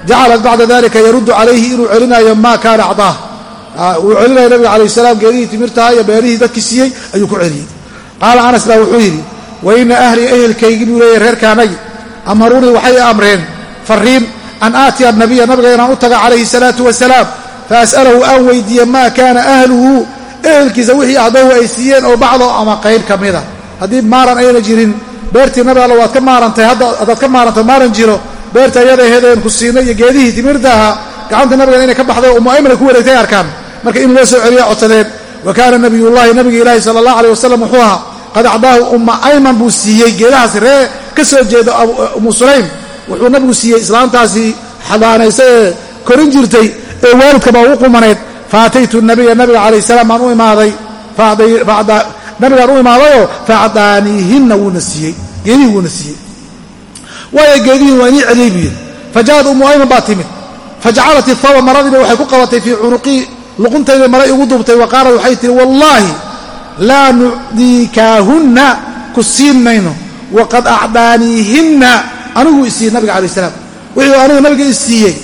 jacalat bacda dalika yaruddu calayhi inuu celinayo maa kaana acdaah uu celinayo nabiga calayh salaam geedihii timirtaha iyo beerihii dadkii siiyey ayuu ku celiyey. Qaala anas baa wuxuu yidhi wa ina ahlii ehelkaygi buu leeyahy reerkaanagi amaruunii waxay amreen fariin an aatiya nabiya nabiga inaan u taga calayhi salaatu wasalaam fa as'alahu aan weydiiye maa kaana ahluhu ehelkiisa wixii ahdahu ay siiyeen oo bacdo ama qayb ka mida haddii maaran ayna jirin beertii nabi alla waad ka maarantay haddaad ka maarantay maaran jiro beerta iyada hedeen ku siinay iyo geedihii timirta ahaa gacanta nabigan inay ka baxday ummu aymana ku wareegtay arkaan marka in loo soo celiya codsadeen wa kaana nabiyullahi nabiga ilaahi sala allah aleyh wasalam wuxuu ahaa qad acdaahu umma ayman buu siiyey geedahaas ree ka soo jeeda ummu sulaym. Wuxuu nabigu siiyey islaantaasi xadaanaysa ee korin jirtay ee waalidkaba ugu qumanayd faataytu nabiya nabiga calayh salaam baan u imaaday nabigaan u imaadayoo faacdaaniihinna wuuna siiyey geedihii wuuna siiyey. Waayo geedihiin waa inii celiyey buu yidhi. Faja'ad ummu ayman baa timid. Fajacalat ihawba maradiiba waxay ku qabatay fii cunuqii luquntayda maray igu duubtay wa qaalad waxay tihi wallaahi laa nucdiikaahunna ku siin mayno waqad acdaaniihinna anigu isiiyey nabiga calayi salaam. Wixii anigu nabiga i siiyey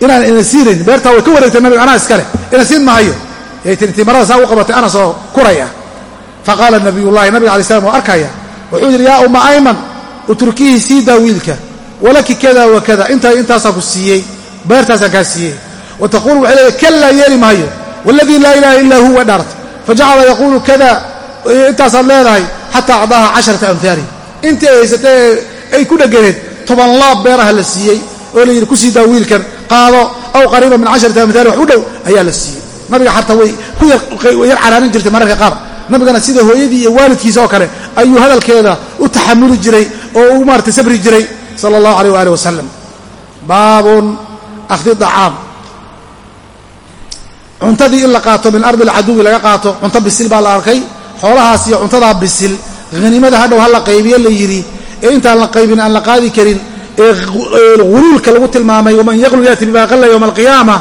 inaan ina siinayn beertaa way ka wareegtay nabiga anaa iskale ina siin maayo. Yay tii intii marada saa u qabatay anas oo kuray ah faqaala nabiyullahi nabiga alay slam waa arkaya wuxuu yidhi yaa umma ayman uturkihii sii daa wiilka walaki kada wa kada intaa intaasaan ku siiyey beertaasaan kaa siiyey wa taquulu waxay leedahay kallaa yeeli maayo waladii laa ilaha illaa huwa dhaarta fajacala yaquulu kada intaasaad leedahay xataa acdaaha casharata amhaali intii ay haysatee ay ku dheganeed toban laab beeraha la siiyey oo la yidhi ku sii daa wiilkan qaado aw qariiba min casharati amhaali wax u dhow ayaa la siiyey. Nabiga xataa way ku yar caraarin jirtay mararka qaar. Nabigana sida hooyadii iyo waalidkiisa oo kale ayuu hadalkeeda u taxamuli jiray oo u maarata sabri jiray sala allahu aleyh waali wasalam baabun akhdi acaam cuntadii in la qaato min ardi alcaduwi laga qaato cunto bisil baa la arkay. Xoolahaas iyo cuntadaa bisil hanimada hadhow ha la qaybiyo la yidhi ee intaan la qaybin aan la qaadi karin ee huluulka lagu tilmaamay waman yaqlul yaati bima qalla yowma alqiyaama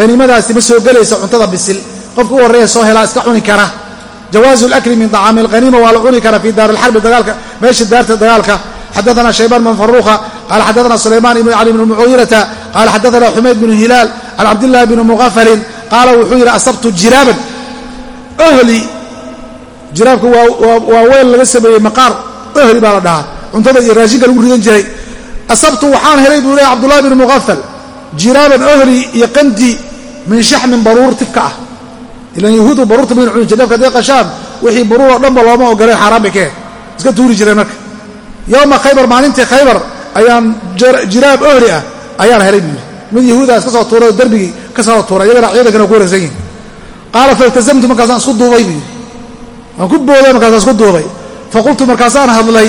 hanimadaasi ma soo gelaysa cuntada bisil. Qofka u horreeya soo helaa iska cuni kara. Jawaazu lakli min طacaami alhaniima waa la cuni kara fi daar alxarbi dagaalka meesha daarta dagaalka. Xadaana shaybaan bn faruuqa qaala xadaana sulaymaan ibn cali bn mucawirata qaala xadaana xumayd bn hilaal can cabdillahi bni muqafalin qaala wuxuu yidhi asabtu jiraaban. Ohli jiraabka waa weel laga sameeyey maqaar. Ohli baa la dhahaa. Cuntada iyo raashinka lagu ridan jiray. Asabtu waxaan helay buu leey cabdullahi bni muqafal jiraaban ohli iyo qandi min shaxmin baruur tifka ah. Ilan yahuudu baruurta mayn cuni jire nafka hadday qashaan wixii baruur oo dhanba looma ogolay xaaraan bay ka heen iska tuuri jireen marka. Yowma khaybar maalintii khaybar ayaan jiraab ohli ah ayaan helay buu yidhi mid yahuuda iska soo tuuray oo darbigii ka soo tuuray iyagana ciidankana ku wareegsan yihiin qaala failtazamtu markaasaan isku duubay buu yidhi. Waan ku booday markaasaan isku duubay. Faqultu markaasaan hadlay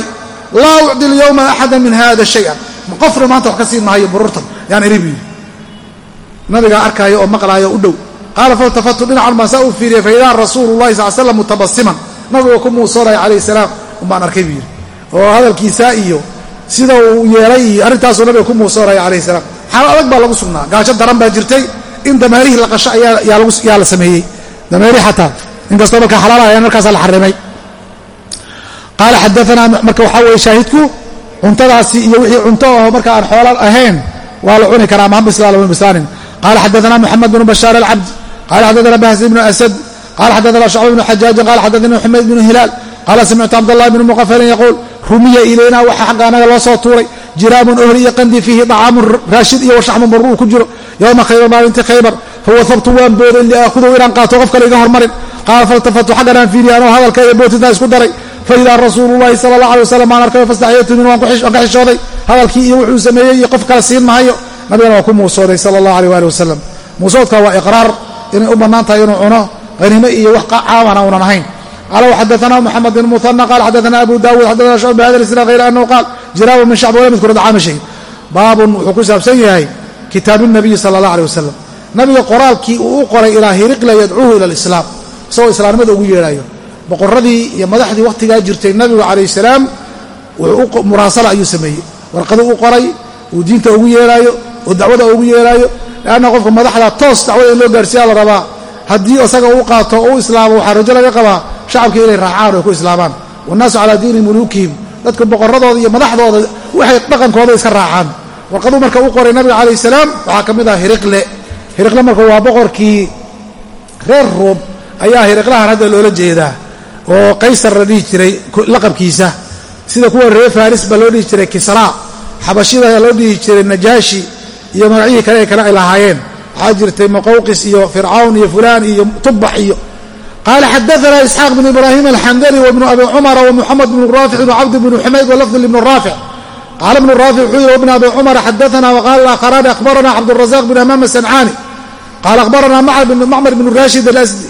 laa ucdi lyowma axada min hada shayan. Qofna maanta wax ka siin maayo baruurtan yaan iri buu yidhi. Nabigaa arkaayo oo maqlaayo u dhow. Qaala faltafatu dhinacan baan saa u fiiriyay faidaa rasuulu llahi sal slam mutabasiman nabiga ku muusoonaya calayhi salaam umbaan arkay buu yidhi. Oo hadalkiisaa iyo sida yeelay iyo arrintaasuu nabiga ku muusoonaya salaam xaalo adag baa lagu sugnaa. Gaajo daran baa jirtay. In dameerihii la qasho yaa la sameeyey. Dameerihi xataa inkastoo marka xalaalahayan markaasaa la xarimay. Qaala xadaanaa marka waxaa weye shaahidku cuntadaasi iyo wixii cunto oo marka aan xoola ahayn waa la cuni karaa ma bislaala ma bislaanin. Qala xadaana moxamed bnu bashaar alcabdi qala xadaana bahs ibnu asad. Qala xadaana shacba bnu xajaajin qala xadaana xumayd bnu hilaal. Qaala samictu cabdاllahi bni muqafalin yaquul rumiya ilayna waxa xagga anaga loo soo tuuray jiraamun ohli iyo qandi fiihi طacaamun raashid iyo washaxmun baruu ku jiro yowma khaybar maalintii khaybar fawasabtu waan booday liaakudow inaan qaato qof kale iga hormarin qaala faltafatu xagganaan fiiriya anoo hadalka iyo bootintaa isku daray faidaa rasuulu llahi sala allah alay wasalam aan arkayo fastaxyaytu min waan ka xishooday hadalkii iyo wuxuu sameeyey iyo qof kale siin mahayo nabigana waa ku muusooday sala allah aleh waali wasalam muusoodka waa iqraar inay u bannaan tahay inuu cuno haniime iyo wax caamana unan ahayn qaala waxadaana moxamed bn muhana qaala xadaana abu dawuud xadaana shucb bihada qaal jiraabu min shacbi walam yadkur dacaama shahid baabun wuxuu ku saabsan yahay kitaabu nabiyi sala allah aleh wasalam nabiga qoraalkii uu u qoray ilaa hiriqla yadcuuhu ila alislaam isagoo islaamnimada ugu yeedhayo boqoradii iyo madaxdii wakhtigaa jirtay nabigu calayh salaam muraasala ayuu sameeyey warqaduu u qoray uu diinta ugu yeedhaayo oo dacwada ugu yeedhaayo leanna qofka madaxda toos dacwada in loo gaarsiiya la rabaa haddii isaga uu qaato oo u islaamo waxaa rajo laga qabaa shacabkii inay raacaan oo ku islaamaan wannaasu calaa diini muluukihim dadka boqoradooda iyo madaxdooda waxay dhaqankooda iska raacaan. Warqaduu marka u qoray nabiga calayh salaam waxaa ka mid ah hiriqle. Hiriqle marka waa boqorkii reer ruum ayaa hiriqlahan hadda loola jeedaa oo qaysar la dhihi jiray laqabkiisa. Sida kuwa reer faris baa loo dhihi jiray kisraa xabashida loo dhihi jiray najaashi iyo magacyihii kale ee kale ay lahaayeen. Waxaa jirtay muqawqis iyo fircawn iyo fulaan iyo tubax iyo qaala xadaana isxaaq bn ibraahim alxandari wbnu abi cumara wmuxamed bnu raafic bnu cabdi bnu xumayd walafdi libnu raafic qaala ibnu raafic wuxuu yihi wbn abi cumar xadaana waqala aakharani akhbarana cabdurazaq bn amaam asancaani qaala akhbarana macmar bnu rashid alasdi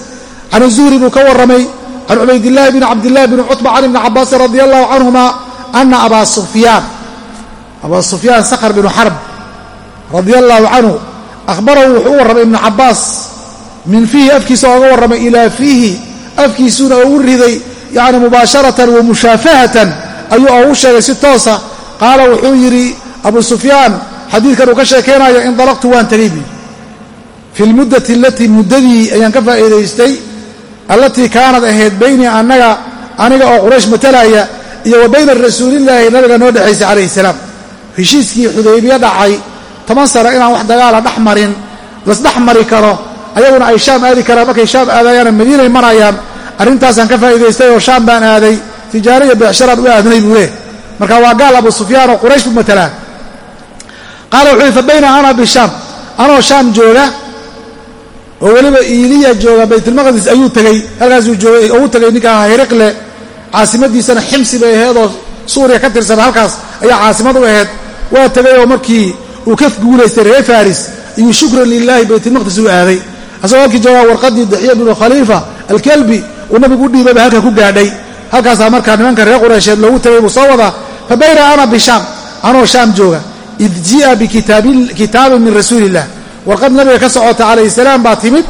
can zuhri buu ka waramay can cubaydillahi bn cabdillahi bn cutba can ibni cabaasin radi allahu canhuma ana abaa sufyaan abaa sufyaan sakhr bnu xarb radia allahu canhu ahbarahu wuxuu u warramay ibnu cabbaas min fiihi afkiisa ooga warramay ilaa fiihi afkiisuuna ugu riday yacni mubaasharatan wa mushaafahatan ayuu oogu sheegay si toosa. Qaala wuxuu yidhi abu sufyaan xadiidkan uu ka sheekaynayo indalaqtu waan tegay buui fi lmuddati alatii muddadii ayaan ka faa'iidaystay allatii kaanad ahayd baynii annaga aniga oo quraysh matalaya iyo wa bayna rasuulillaahi nabiga noo dhexaysay calayhi salaam. Heshiiskii xudaybiye dhacay toban sano inaan wax dagaala dhex marin lasdhex mari karo ayaguna ay shaam aadi karaan. Markay shaam aadayaana madiinay marayaan arrintaasaan ka faa'iidaystay oo shaam baan aaday. Tijaaro iyo beecsharaan u aadnay buu leh marka waa gaal abu sufyaan oo quraysh buu matalaa qaala wuxuu yihi fa bayna ana bishaam. Anoo shaam jooga oo weliba iiliya jooga baytulmaqdis ayuu tegey halkaasuu joogay oo u tegay ninka ahaa hiriqle caasimadiisana ximsi bay aheed oo suuriya ka tirsan halkaas ayaa caasimad u aheyd waa tegay oo markii uu ka guulaystay reer faris iyo shukran lilaahi baytulmaqdis uu aaday asagoo halkii joogaa warqadii daxiya binu khaliifa alkelbi uu nabigu u dhiibay ba halka ku gaadhay. Halkaasaa markaa nimanka reer qureysheed loogu tegay buu soo wadaa. Fa bayna ana bishaam anoo shaam jooga. Id ji'a bikitaabin min rasuuli illah warqad nabiga ka socota calayhi salaam baa timid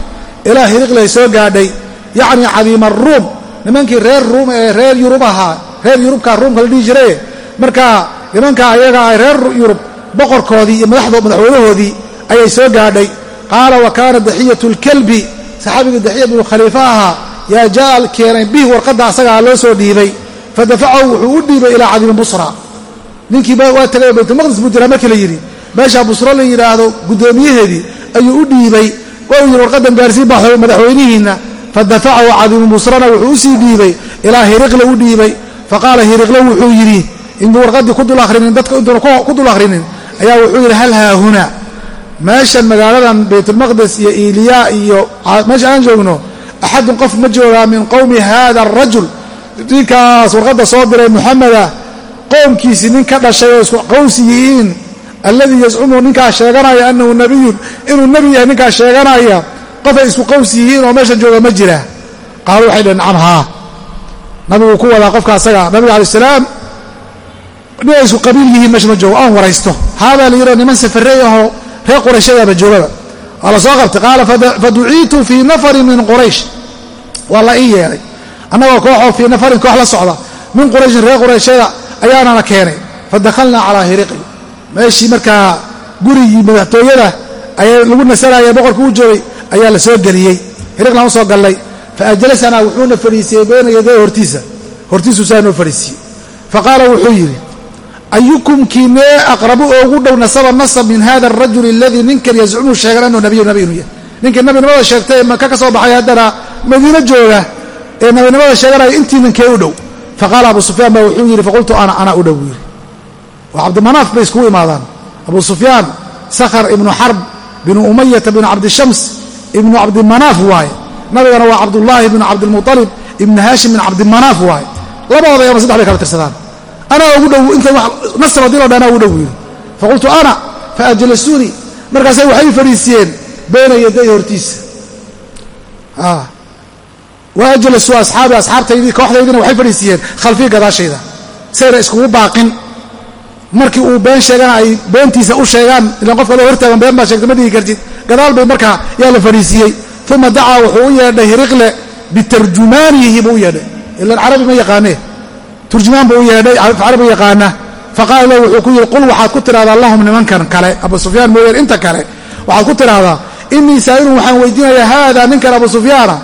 ilaa hiriqlay soo gaadhay. Yacni cadiima ruum nimankii reer ruum ee reer yurub ahaa reer yurubkaa ruumka la dhihi jiraye markaa nimanka ayaga reer yurub boqorkoodii iyo madaxweynahoodii ayay soo gaadhay qaala wa kaana daxiyatu lkalbi. Saxaabigii daxiya binu khaliifa ahaa yaa jaa keenay bih warqadda asagaa loo soo dhiibay. Fadafacahu wuxuu u dhiibay ilaa cadiimi busra. Ninkii waa tagay baytulmaqdis buu jiraa markii la yidhi meeshaa busro la yidhaahdo guddoomiyaheedii ayuu u dhiibay. Waa uu yidhi warqaddan gaarsiin baa madaxweynihiinna. Fadafacahu cadiimu busrana wuxuu u sii dhiibay ilaa hiriqle u dhiibay. Faqaala hiriqle wuxuu yidhi intuu warqaddii ku dul ahrinin dadka intuuna ku dul akhrinin ayaa wuxuu yidhi hal haahuna meeshan magaaladan baytulmaqdes iyo iiliya iyo meesha aan joogno axadun qof ma joogaa min qowmi hada arajul ninkaas warqadda soo diray muxameda qowmkiisii nin ka dhashay oo isku qowsi yihiin alladii yazcumu ninkaa sheeganaya anahu nabiyun. Inuu nebi yahay ninkaa sheeganaya qofay isku qowsi yihiin oo meeshan jooga ma jira. Qaalu waxay dhaheen nacam haa. Nabiguu ku wadaa qofka asaga nabiga alai salaam nin isku qabiil yihiin meesha ma joogo aan waraysto. Haadaa la yidhao niman safarey ahoo reer qurayshadaaba joogaba waa la soo qabtay. Qaala faduciitu fii nafarin min quraysh. Waa la ii yeedhay annagoo kooxoo fii nafarin koox la socda min qurayshin reer qurayshada ayaanana keenay. Fadakhalnaa calaa hiriqi. Meeshii markaa gurigii madaxtooyada ayaa lagu nasanaya boqorkii u joogay ayaa la soo geliyey. Hiriqlaan u soo gallay. Fa ajlasanaa wuxuuna fadhiisiyey bayna yaday hortiisa. Hortiisuu saa noo fa qaala wuxuu yidhi ayukum kiinee aqrabu oogu dhow nasaba nasab min hada arajuli aladii ninkan yazcumu sheegan anuu nabiyu nabi inuu yahay ninkii nabinimada sheegtay ee maka ka soo baxay haddana madiino jooga ee nabinimada sheeganaya intiinan kee u dhow faqaala abu sufyaan baa wuxuu yidhi faqultu ana ana u dhow yidhi waa cabdimanaaf bay iskugu imaadaan abu sufyaan sakhar ibnu xarb binu umayata binu cabdishams ibnu cabdimanaaf waaye nabigana waa cabdullaahi ibnu cabdilmualib ibnu haashim bin cabdimanaaf waaye labadooda ama bay kala tirsadaan anaa ugu dhow inta nasab haddii loo dha anaa ugu dhow yidhi faqultu ana faajlasuunii markaasay waxay fadhiisiyeen bayna yaday hortiisa. Wa ajlasuu asxaabi asxaabtaydii kooxdaydina waxay fadhiisiiyeen khalfii gadaashayda sayna iskugu baaqin. Markii uu been sheegana ay beentiisa u sheegaan ilaan qofka loo hortaagan been baa sheegta ma dhigi kartid. Gadaal bay markaa yaa la fadhiisiiyey uma dacaa wuxuu u yeedhay hiriqle bitarjumaanihi buu u yeedhay. Ilaan carabi ma yaqaanee turjumaan buu u yeedhay carabi yaqaana faqaala lahu wuxuu ku yidhi qul waxaad ku tidhahdaa lahum nimankan kale abu sufyaan mooyeen inta kale. Waxaad ku tidhaahdaa inii saa'ilun waxaan weydiinayaa haada ninkan abu sufyaana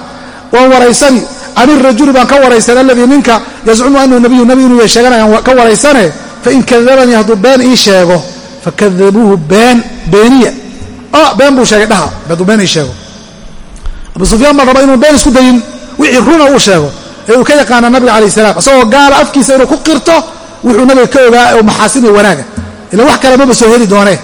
waan waraysani. Can irajuli baan ka waraysan aladii ninka yazcumu anuu nabiyu nabi inuu sheeganayaan ka waraysane fain kadabanii hadduu been ii sheego fakadabuuhu been beeniya. Been buu sheegay dhaha hadduu been ii sheego. Abu sufyaan baan rabaa inuu been isku dayin wixii runa uu sheego ee uu ka yaqaana nabiga calayh salaam isagoo gaala afkiisa inuu ku qirto wuxuu nabiga ka ogaa oo maxaasin iyo wanaaga ila wax kale maba soo heli doonee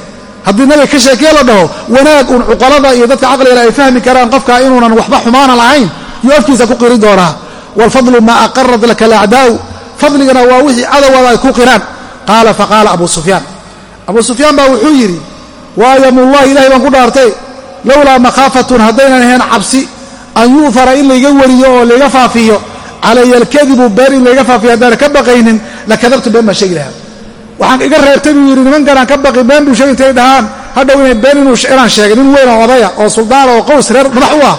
haddii nabiga ka sheekeye la dhaho wanaag uun cuqalada iyo dadka caqligale ay fahmi karaan qofka inuunan waxba xumaana lahayn iyo afkiisa ku qiri doonaa waalfadlu maa aqarat laka alacdaa'u fadligana waa wixii cadowada ay ku qiraan. Qaala faqaala abu sufyaan. Abu sufyaan baa wuxuu yidhi waayamullahi ilahay baan ku dhaartay lowlaa makhaafatun haddaynan ahayn cabsi an yu'fara in layga wariyo oo layga faafiyo calaya alkadibu been in layga faafiyo haddaanan ka baqaynin lakadabtu been baan sheegi lahaa waxaan iga reebtay buu yidhi nimankanaan ka baqi been buu sheegi intay dhahaan hadhow inay been inaan sheegay nin weyn oo odaya oo suldaana oo qows reer madax u ah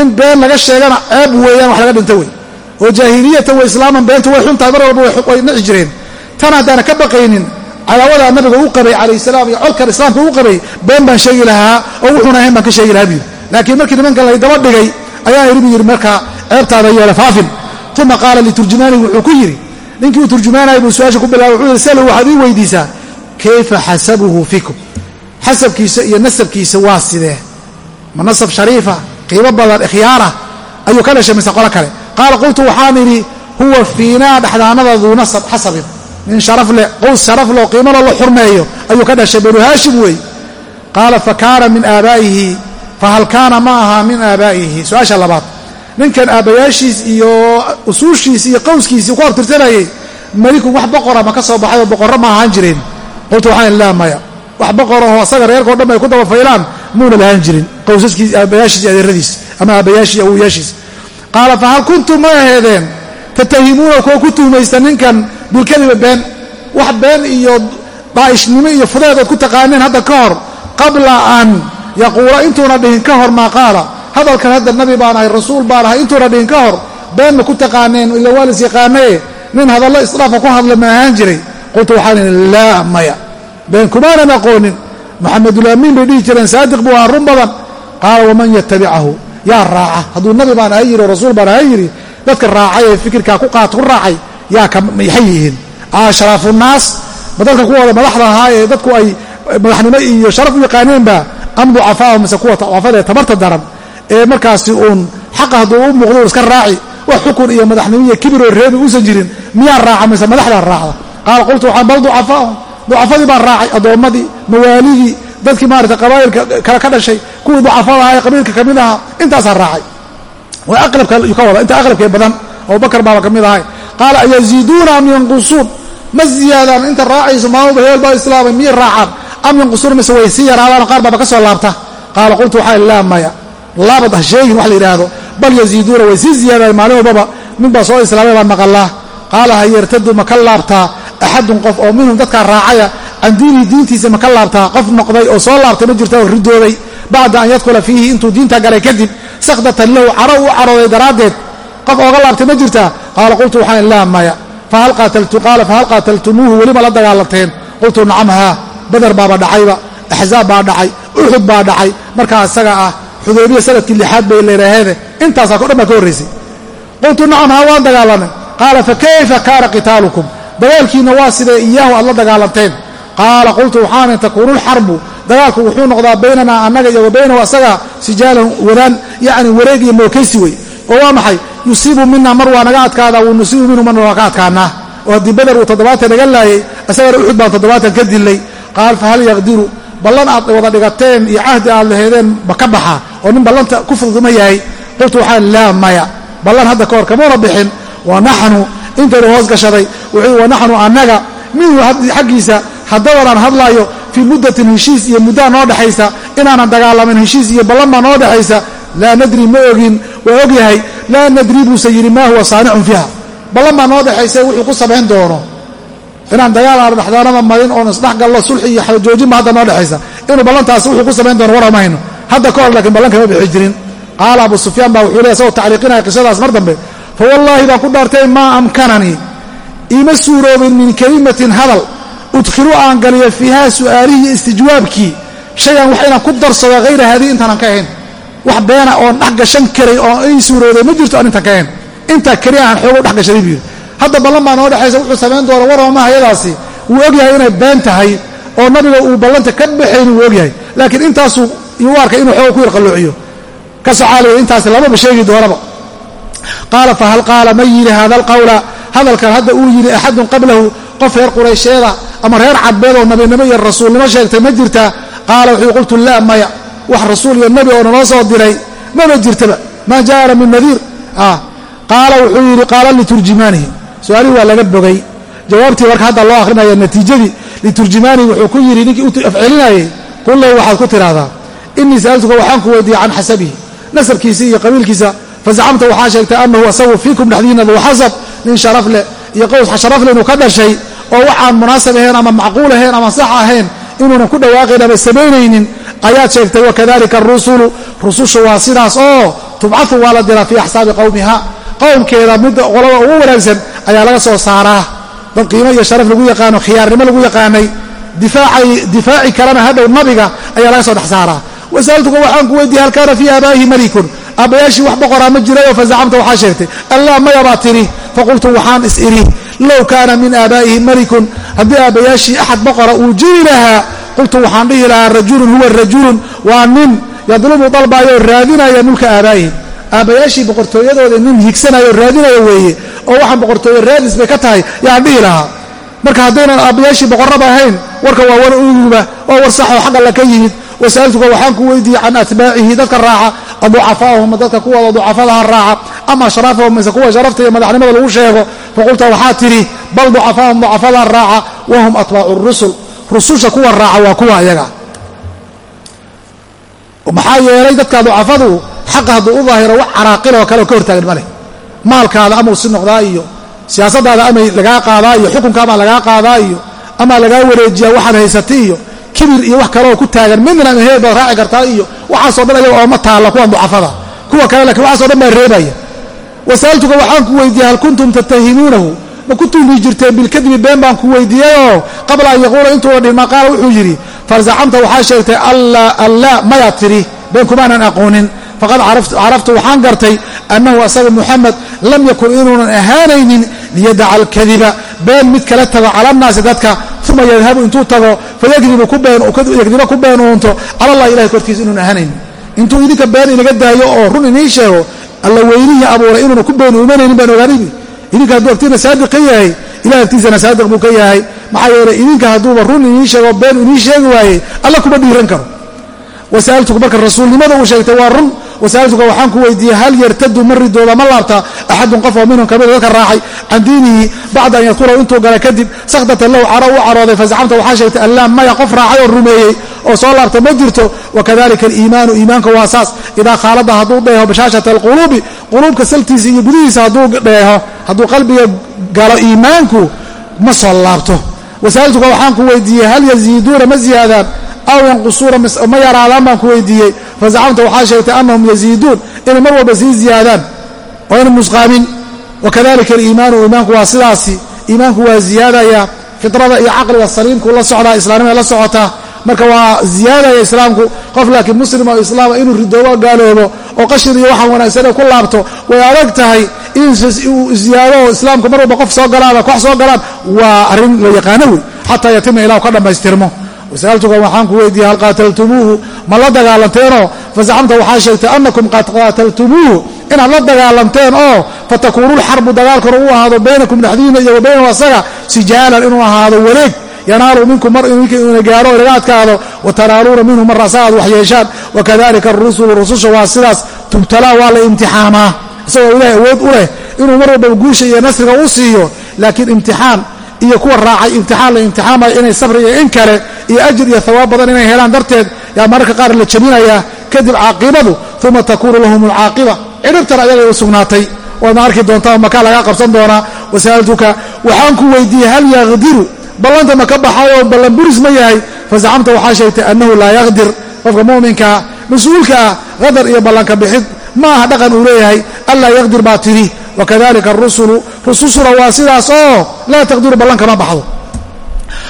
in been laga sheegana ceeb weeyaan wax laga dhinta wey oo jaahiliyatan wa islaaman beentu way xuntahay mar walba way nici jireen tan haddaana ka baqaynin cadaawadaa nabiga u qabay calayh salaam iyo colkan islaamka u qabay been baan sheegi lahaa oo wuxuuna ahayn baan ka sheegi lahaa buu yidhi laakiin markii nimankan laydaba uma qaala liturjumaanihi wuxuu ku yidhi ninkii uu turjumaanaya buu su'aasha ku bilaabay wuxuu yidhi salow waxaad ii weydiisaa kayfa xasabuhu fikum? Xasabkiisa iyo nasabkiisa waa sidee? Ma nasab shariifa qiimo badan ikhyaarah ayuu ka dhashay mise qolo kale? Qaala qultu waxaan idhi huwa fiinaa dhexdaanada duu nasab xasabin. Nin sharaf leh qows sharaf leh oo qiimalo la xurmeeyo ayuu ka dhashay banu haashim weey. Qaala fa kaana min aabaa'ihi fahal kaana ma ahaa min aabaa'ihi? Su'aasha labaad ninkan aabbayaashiis iyo usuushiisi iyo qowskiisii ku hortirsanayay melikun wax boqora ma ka soo baxay oo boqorro ma ahaan jireen qultu waxaan laa maya. Wax boqorahoo asaga reerkao dhan ay ku daba faylaan muuna lahaan jirin. Qowsaskiis aabbayaashiis iyo adeeradiis ama aabbayaashii awoyaashiis qaala fahal kuntum ma aheedeen tatahimuuna kuwa ku tuhmaysta ninkan bilkadiba been wax been iyo daa'ishnimo iyo fudeed ood ku taqaaneen hadda ka hor qabla an yaquula intuuna dhihin ka hor maa qaala hadalkan hadda nabi baan ahay rasuul baan ahay intuuna dhihin ka hor been ma ku taqaaneen ila waa lis yaqaanaye nin hadallo israafa ku hadla ma ahaan jiray. Qultu waxaan ihi laa maya. Been kumaanan aqoonin maxamedulamiin bay dhihi jireen saadiq buu ahaa run badan. Qaala waman yatabicahu yaa raaca. Hadduu nabi baan ahay yidhi oo rasuul baan ahay yidhi dadka raacay ee fikirkaa ku qaata ku raacay yaa ka maxay yihiin. Ashraafunnaas ma dadka kuwooda madaxda ahaa ee dadku ay madaxnimo iyo sharaf u yaqaaneenba am ducafaahum mise kuwa ducafada ee tabarta daran ee markaasi uun xaqa hadduu u muuqdo iska raaci wax xukun iyo madaxnimo iyo kibiroo reebi uusan jirin miyaa raaca mise madaxdaa raacda. Qaala qultu waxaan bal ducafaahum ducafadii baan raacay addoommadii mawaalidii dadkii maarata qabaa'ilka kale ka dhashay kuwii ducafada ee qabiilka ka mid ahaa intaasaan raacay. Waa aqlabka ka wada inta aqlabkee badan abubakar baaba ka mid ahay. Qaala ayaziiduuna am yanqusuun? Ma ziyaadaan inta raacayso maamuba heel baa islaamay miyay raacaan? Am yanqusuuna mise way sii yaraadaan? Qaar baaba ka soo laabta. Qaala qultu waxaa laa maya laabad ha sheegin wax la yidhaahdo. Bal yaziiduuna way sii ziyaadaan maalin walbaba. Mid baa soo islaamay baan maqalaa qaala ha yartadu ma ka laabtaa? Axadun qof oo minhum dadkaa raacaya can diinihi diintiisa ma ka laabtaa? Qof noqday oo soo laabtay ma jirta oo ridooday bacda an yadkhula fiihi intuu diinta galay kadib sakdatan lahu caro u carooday daraaddeed. Qof ooga laabtay ma jirtaa? Qaala qultu waxaan laa maya qaala fahal qaataltumuuhu welima la dagaalanteen. Qultu nacam haa. Badar baaba dhacayba axzaab baa dhacay uxud baa dhacay. Markaa isaga ah xudaybiya sannadkii lixaad bay leeraheede intaasaa o dhan baa ka horraysay qultu nacam haa waan dagaalanay qaala fakayfa kaana qitaalukum dagaalkiinna waa sidee iyaahu aad la dagaalanteen qaala qultu waxaana takuunu lxarbu dagaalku wuxuu noqdaa baynanaa annaga iyo wa baynahu asaga sijaalan wadaan yacni wareeg iyo mookaysi wey oo waa maxay yusiibu mina mar waa naga adkaadaa wa nusiibu minhu marna waa ka adkaanaa oo haddii beder uu toddobaatan naga laayay isagana uxud baan toddobaatan ka dilay qaal fahal yaqdiru ballan aad wada dhigateen iyo cahdi aad laheedeen ma ka baxa. Oo nin ballanta ku fududma yahay. Qultu waxaan laa maya. Ballan hadda kahor kamuuna bixin. Wa naxnu. Intaynu hoos gashaday. Wuxuu wa naxnu annaga. Minhu xaggiisa haddadanaan hadlaayo fii muddatin heshiis iyo muddaa noo dhexaysa inaanan dagaalamin heshiis iyo ballan baa noo dhexaysa laa nadri ma ogin. Waa og yahay laa nadri buuse yidhi maa huwa saanicun fiiha. Ballan baa noo dhexaysa wuxuu ku samayn doono inaan dagaal aan dhexdaanada marin oon isdhexgallo sulxi iyo xajoojinba hadda noo dhexaysa. Inuu ballantaasi wuxuu ku samayn doono warama hayno. Hadda ka hor laakiin ballan kama bixi jirin. Qaala abu sufyaan baa wuxuu leey isagoo tacliiqinaya qisadaas mar dambe? Fa wallaahi baan ku dhaartay maa amkananii iima suuroobin min kelimatin hadal. Udkhilu aan galiyo fiiha su'aalihii istijwaabkii. Shayan wax inaan ku darsado hayra haadii intaanan ka ahayn. Wax beena oon dhex gashan karay oo ii suurooday ma jirto aan intaan ka ahayn. Intaa keliya aan xoogo dhex gashaday buu yidhi hadda ballan baa noo dhexaysa wuxuu samayn doona warama hayadaasi wuu ogyahay inay been tahay oo nabiga uu ballanta ka baxayn wuu ogyahay. Laakiin intaasuu iu arkay inuu xooga ku yarqalloociyo ka socaaliya intaas lamaba sheegi doonaba. Qaala fahal qaala ma yidhi hada alqawla hadalkan hadda uu yidhi axadun qablahu qof reer quraysheeda ama reer cadbeed oo nabinimo iyo rasuulnimo sheegtay ma jirtaa qaala wuxuu qultu laa maya. Wax rasuul iyo nebi oo naloo soo diray mama jirtaba. Maa jaana min nadiir. Qaala wuxuu yidhi qaala liturjimaanihi su'aalihii waa laga bogay. Jawaabtii marka hadda loo akhrinaya natiijadii liturjimaanihi wuxuu ku yidhi ninkii afcelinayey qul lahu waxaad ku tidhaahdaa inii sa'altuka waxaan ku weydiiyey can xasabihi. Nasabkiisa iyo qabiilkiisa fazacamta waxaa sheegtay annahu asagu fiikum dhexdiina duu xasab nin sharaf leh iyo qows sharaf leh inuu ka dhashay oo waxaan munaasab ahayn ama macquul ahayn ama sax ahayn inuunan ku dhawaaqayn ama samaynaynin ayaad sheegtay wakadalika arusulu rusushu waa sidaas oo tubcadu waa la diraa fii axsaabi qowmiha qowmkeeda midda qolada ugu wanaagsan ayaa laga soo saaraa. Dad qiimo iyo sharaf lagu yaqaano khiyaarnimo lagu yaqaanay. Difaaci kalena hadhow nabiga ayaa laga soo dhex saaraa. Wasa'altuka waxaan ku weydiiyey hal kaana fii aabaa'ihi malikun? Aabbayaashii wax boqoraa ma jirayoo fazacamta waxaa sheegtay. Allaa maya baa tidhi. Faqultu waxaan is idhi low kaana min aabaa'ihi malikun. Haddii aabbayaashii axad boqora uu jiri lahaa qultu waxaan dhihi lahaa rajulun huwa rajulun waa nin yadlubu dalbaayoo raadinaya mulka aabaa'ihi. Aabbayaashii boqortooyadooda nin higsanaya oo raadinaya weeye oo waxaan boqortooye raadis bay ka tahay yaan dhihi lahaa. Marka haddaynan aabbayaashii boqorraba ahayn warka waa war uguba oo war saxoo xag alla ka yimid. Wasa'altuka waxaan ku weydiiyey can atbaacihi dadka raaca aducafaahum dadka kuwooda ducafadaha raaca ama ashraafahum mise kuwa sharafta iyo madaxnimada lagu sheego. Faqulta waxaa tidhi bal ducafaahum ducafadaha raaca wahum atbaacu rusul. Rususha kuwa raaca waa kuwa ayaga. Maxaa yeelay dadka ducafadu xaqa hadduu u daahiro wax caraaqiloo kale ka hortaagan ma leh maalkaada amau si noqdaa iyo siyaasadaada ama lagaa qaadaa iyo xukunkaama lagaa qaadaa iyo ama lagaa wareejiyaa waxaad haysatay iyo kibir iyo wax kaleoo ku taagan midna heer baad raaci kartaa iyo waxaasoo dhan ayaga ooma taalla kuwan ducafada kuwa kale lakiin waxaaso dhan baa reebaya. Wasa'altuka waxaan ku weydiiyey hal kuntum tattahimuunahu ma ku tuhmi jirteen bilkadibi been baan ku weydiiyeyoo qabla an yaquula intuuna dhihin maa qaala wuxuu yidhi farzacamta waxaa sheegtay allaa mayaa tidhi? Been kumaanan aqoonin faqad caraftu waxaan gartay annahu asaga muxamed lam yakun inuunan ahaanaynin liyadaca alkadiba been mid kala tago cala annaasi dadka uma yadhabu intuu tago fayakdiba ku been uunto cala allah ilahay korkiisa inuun ahaanaynin. Intuu idinka been inaga daayo oo run inii sheego alla weynihii abuuray inuuna ku been uumanaynin baan ogaanaybi idinka hadduu agtiina saadiq ka yahay ilahay agtiisana saadiq buu ka yahay. Maxaa yeelay idinka hadduuba run inii sheego been inii sheegi waayey alla kuma dhiiran karo. Wasa'altuku marka rasuulnimada uu sheegtay waa run wasa'altuka waxaan ku weydiiyey hal yartadu ma ridooda ma laabta axadun qof oo minhum kamida dadka raacay can diinihi bacda an yadkurahu intuu gala kadib sakhdatan lahu caro u carooday fazacamta waxaa sheegtay allaam maya qof raacay oo rumeeyey oo soo laabta ma jirto wakadalika aliimaanu iimaanka waa saas idaa khaalada hadduu dheeho bashaashata alquluubi quluubka saltiisa iyo gudihiisa hadduu dheeho hadduu qalbiga galo iimaanku ma soo laabto. Wasa'altuka waxaan ku weydiiyey hal yaziiduuna ma ziyaadaan aw yanqusuuna ma yaraadaan baan ku weydiiyey fazacamta waxaa sheegtay annahum yaziiduun inay mar walba sii ziyaadaan oo ina musqaamin wakadalika aliimaanu iimaanku waa sidaasi iimaanku waa ziyaadaya fitrada iyo caqliga saliimkuu la socdaa islaamnimada la socotaa marka waa ziyaadaya islaamku qof laakiin muslim oo islaama inuu ridoobo gaaloobo oo qashir iyo waxaan wanaagsanee ku laabto way adag tahay in uu ziyaado oo islaamka mar walba qof soo galaan koox soo galaan waa arrin la yaqaano wey xataa yatima ilah ka dhammaystirmo wasa'altuka waxaan ku weydiiyey hal qaataltumuuhu ma la dagaalanteenoo fazacamta waxaa sheegtay annakum qad qaataltumuuhu inaad la dagaalanteen oo fatakuunu lxarbu dagaalkuna u ahaado baynakum dhexdiina iyo wa baynahu asaga sijaalan inuu ahaado wareeg yanaalu minkum mar ina gaaro inaga adkaado wa tanaaluuna minhu mar asa aad wax yeeshaan wakadalika arusulu rususha waa sidaas tubtalaa waa la imtixaamaa isagoo ilahay awood u leh inuu mar walba guusha iyo nasriga u siiyo laakiin imtixaan iyo kuwa raacay imtixaan la imtixaamaya inay sabriya in kale iyo ajir iyo hawaab badan inay helaan darteed yaa mararka qaar la jabinayaa kadib caaqibadu uma takuunu lahum alcaaqiba cidhibtan ayagay u sugnaatay. Waadna arki doontaa makaa lagaa qabsan doonaa wasa'altuka waxaan ku weydiiyey hal yaqdiru? Ballanta ma ka baxayoo ballan buris ma yahay. Fazacamta waxaa sheegtay annahu laa yaqdir. Qofka mu'minkaa mas'uulka ah qadar iyo ballanka bixid ma aha dhaqan uu leeyahay anlaa yaqdir baa tidhi. Wakadalika arusulu rusushuna waa sidaas oo laa taqdiru ballan kama baxdo.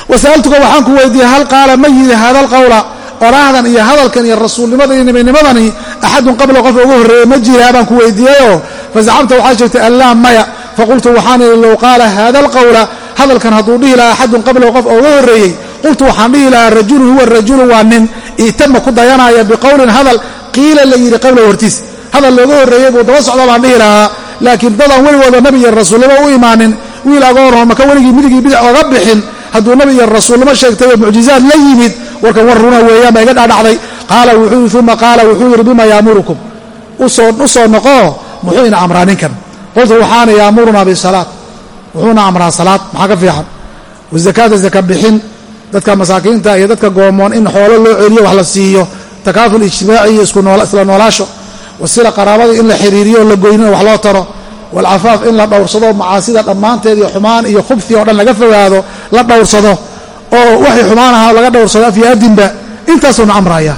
Wasa'altuka waxaan ku weydiiyey hal qaala ma yidhi hada alqawla oraahdan iyo hadalkan iyo rasuulnimada iyo nebinimadani axadun qabla qof ugu horreeye ma jiraa baan ku weydiiyeyoo? Fazacamta waxaa sheegtay allaa maya. Faqultu waxaan idhi low qaala hada alqawla hadalkan hadduu dhihi lahaa axadun qabla qof uga horreeyey qultu waxaan dhihi lahaa rajulun huwa rajulu waa nin itama ku dayanaya biqowlin hadal qiila la yidhi qabla hortiis hadal looga horreeyey buu daba socda baan dhihi lahaa. Laakiin dadaan weligooda nabi iyo rasuulnimo u imaanin wiil agoonoo maka weligii midigii bidic oga bixin? Hadduu nabi iyo rasuulnimo sheegtay oo mucjizaad la yimid warkan war runa weeyaan baa iga dhaadhacday qaala wuxuu uma qaala wuxuu yidhi bima yaamurukum? U soo noqoo muxuu ina amraa ninkan qultu waxaana yaamurunaa bisalaad wuxuuna amraa salaad maxaa ka fiican? Wazakaata zaka bixin. Dadka masaakiinta iyo dadka goomoon in xoolo loo celiyo wax la siiyo. Takaaful ijtimaaci iyo isla noolaasho wasila qaraabada in la xiriiriyo la goynina wax loo taro. Walcafaaf in la dhowrsado macaasida dhammaanteed iyo xumaan iyo khubfi oo dhan laga fogaado la dhowrsado. Oo waxay xumaan ahaa laga dhowrsado af iyo adinba intaasuuna amraya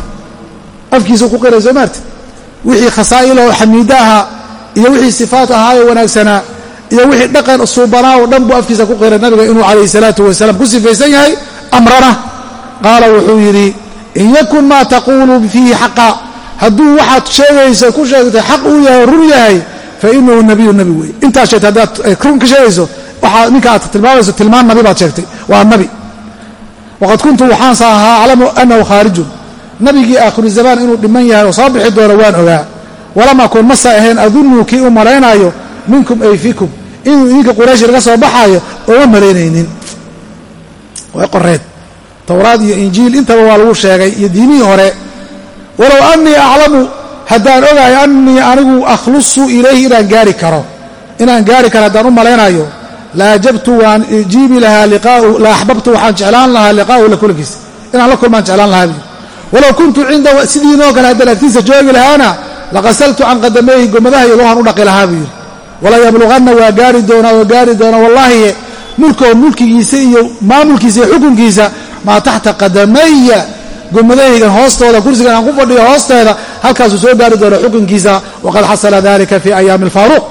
afkiisa ku qiray soo maarti wixii khasaa'il oo xamiida ahaa iyo wixii sifaat ahaayoo wanaagsanaa iyo wixii dhaqan suubanaa oo dhan buu afkiisa ku qiray nabiga inuu calayhi salaatu wasalaam ku sifaysan yahay amrana. Qaala wuxuu yidhi in yakun maa taquulu fiihi xaqa hadduu waxaad sheegayso ku sheegtay xaq uu yahay run yahay fa inahu nabiyu nabi wey intaad sheegtay haddaad run ka sheegayso waxaa ninka aad tilmaamayso tilmaan nabi baad sheegtay waa nabi. Waqad kuntu waxaansa ahaa aclamu annahu khaarijun. Nabigii aakhiru zamaan inuu dhiman yahay oo soo bixi doono waan ogaa. Walam akun masa ahayn adunnu kii u malaynaayo minkum ay fikum inuu idinka quraysh laga soo baxaayo ooma malaynaynin. Way qoreed. Towraad iyo injiil intaba waa lagu sheegay iyo diimihii hore walow annii aclamu haddaan ogahay annii anigu akhlusu ilayhi inaan gaari karo inaan gaari karo haddaan u malaynayo la ajabtu waan jiibi lahaa la axbabtu waxaan jeclaan lahaa liqaa'u la kulankiisa. Inaan la kulmaan jeclaan lahaa buu walow kuntu cinda sidiinoo kale haddaan agtiisa joogi lahaana laqasaltu can qadamayhi gomadaha iyo lohan u dhaqi lahaa buu yidhi wala yabluqanna waa gaari doonaa oo gaari doonaa wallaahi mulkoo mulkigiisa iyo maamulkiisa iyo xukunkiisa maa taxta qadamaya gomadahaygan hoostooda kursigan aan ku fadhiyo hoosteeda halkaasuu soo gaari doona xukunkiisa waqad xasala dalika fii ayaami alfaaruuq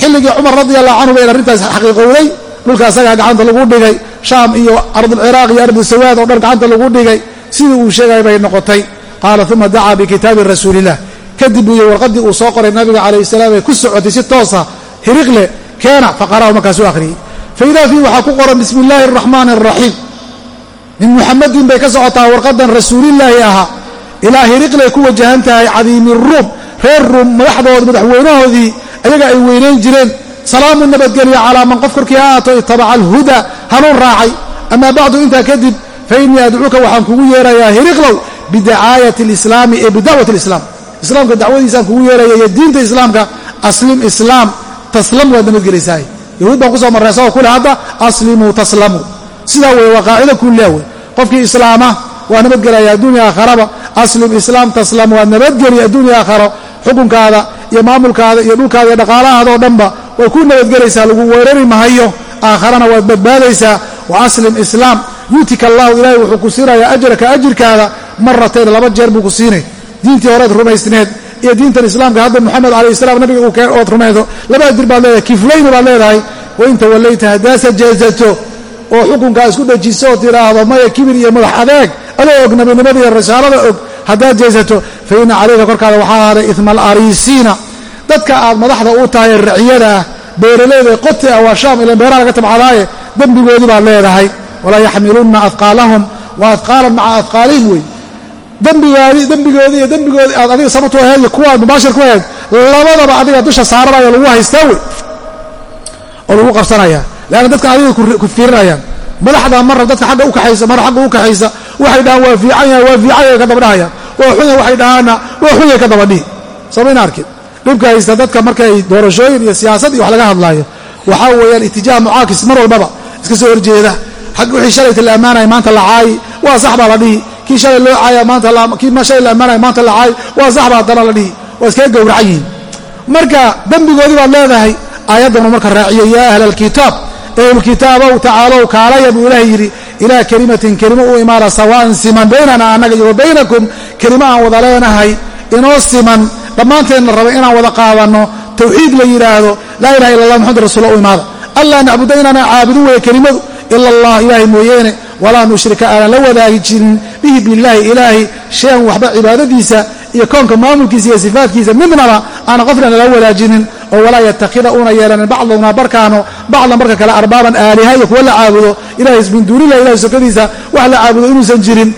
xilligii cumar radi allahu canhu bayn arrintaas xaqiiqowday dhulka asagaa gacanta lagu dhigay shaam iyo ardulciraaq iyo ardu sawaad oo dhan gacanta lagu dhigay sidii uu sheegay bay noqotay. Qaala uma dacaa bikitaabi rasuuliillah kadib buu yii warqaddii uu soo qoray nabiga calayh salaam ee ku socotay si toosa hiriqle keena faqara'ahu markaasuu akhriyey faidaa fiihi waxaa ku qoran bismi illaahi araxmaani araxiim min muxamadin bay ka socotaa warqadan rasuulillaahi ahaa. Ilaa hiriqlay ku wajahan tahay cadiimi ruum reer ruum madaxdoodii madaxweynahoodii ayaga ay weynayn jireen. Salaamu nabadgelya calaa man qof korkii ha aato itabaca alhuda hanuun raacay. Amaa bacdu intaa kadib fa innii adcuuka waxaan kugu yeerayaa hiriqlow bidacaayati alislaami ee bidacwati alislaam. Islaamka dacwadiisaan kugu yeeraya iyo diinta islaamka aslim islaam taslam waad nabadgelaysaay yahuud baan ku soo marray asagoo kule hadda aslimuu taslamuu sidaa weye waa qaacida kulliya wey qofkii islaama waa nabadgelaya adduunya aakharaba aslim islaam taslam waa nabadgeli adduunya aakharo xukunkaada iyo maamulkaada iyo dhulkaada iyo dhaqaalahaada oo dhanba way ku nabadgelaysaa lagu weerari mahayo. Aakharana waad badbaadaysaa. Wa aslim islaam yuutika allahu ilaahay wuxuu ku siinayaa ajraka ajirkaada. Maratayn laba jeer buu ku siinay. Diintii horeed rumaysneed iyo diintan islaamka hadda moxamed calayh salaam nabiga uu keen ood rumaydo laba ajir baad leedahay kiflayni baad leedahay. Wain tawallayta haddaasa jeesato oo xukunkaa isku dhajiso oo tidhaahdo maya kibir iyo madax adeeg. Adoo og nabinimada iyo risaalada og haddaad jeesato fa inna calayka korkaada waxaa ahaaday idma alariisiina dadka aad madaxda u tahay raciyada ah beeraleyda qote ah waa shaam ilan beeraha laga tabcadaaye dembigoodii baad leedahay. Walaa yaxmilunna adqaalahum wa adqaalan maca adqaalihim wey dembigaadii dembigoodii iyo dembigoodii aad adiga sababtu ahayd iyo kuwaad mubaashir ku ahayd labadaba adiga dusha saaranayo lagu haystaa wey oo lagu qabsanaya leanna dadka adiga ku fiirinayaan. Madaxda marra dadka agga ukaxaysa marra agga u kaxaysa waxay dhahaan waa fiican yahay waa fiican yahay ka dabadhahayaan waa xunya waxay dhahaana waa xunya ka dabadhihi samayna arkin. Dhibka haysta dadka markay doorashooyin iyo siyaasad iyo wax laga hadlaayo. Waxaa weeyaan itijaah mucaakis mar walbaba. Iska soo horjeeda. Xag wixii shalayta la ammaanaya maanta la caayi waa sax baa la dhihi. Kii shalay loo caaya maantakii shalay la ammaanaya maanta la caayi waa sax baa haddana la dhihi. Waa iskaga gowracan yihiin marka dembigoodii baad leedahay aayaddanu marka raaciyo yaa ahla alkitaab ehlulkitaabow tacaalow kaalaya buu ilaah yidhi ilaa kelimatin kelimo u imaana sawaan siman baynana annaga iyo wa baynakum kelimo aan wada leenahay inoo siman dhammaanteenna raba inaan wada qaadanno tawxiid la yidhaahdo laa ilaha illa allah maxamad rasuula u imaada allaa nacbuda inaanaan caabudin weeye kelimadu ila allah ilaahay mooyeene walaa nushrika aanan la wadaagi jirin bihi billaahi ilaahi shayan waxba cibaadadiisa iyo koonka maamulkiisa iyo sifaatkiisa midnaba aanan qofna nala wadaajinin oo walaa yatakida una yeelanin. Bacduna barkaano. Bacdan barka kale arbaaban aaliha kuwa la caabudo ilahay min duunilah ilahay sokadiisa wax la caabudo inuusan jirin.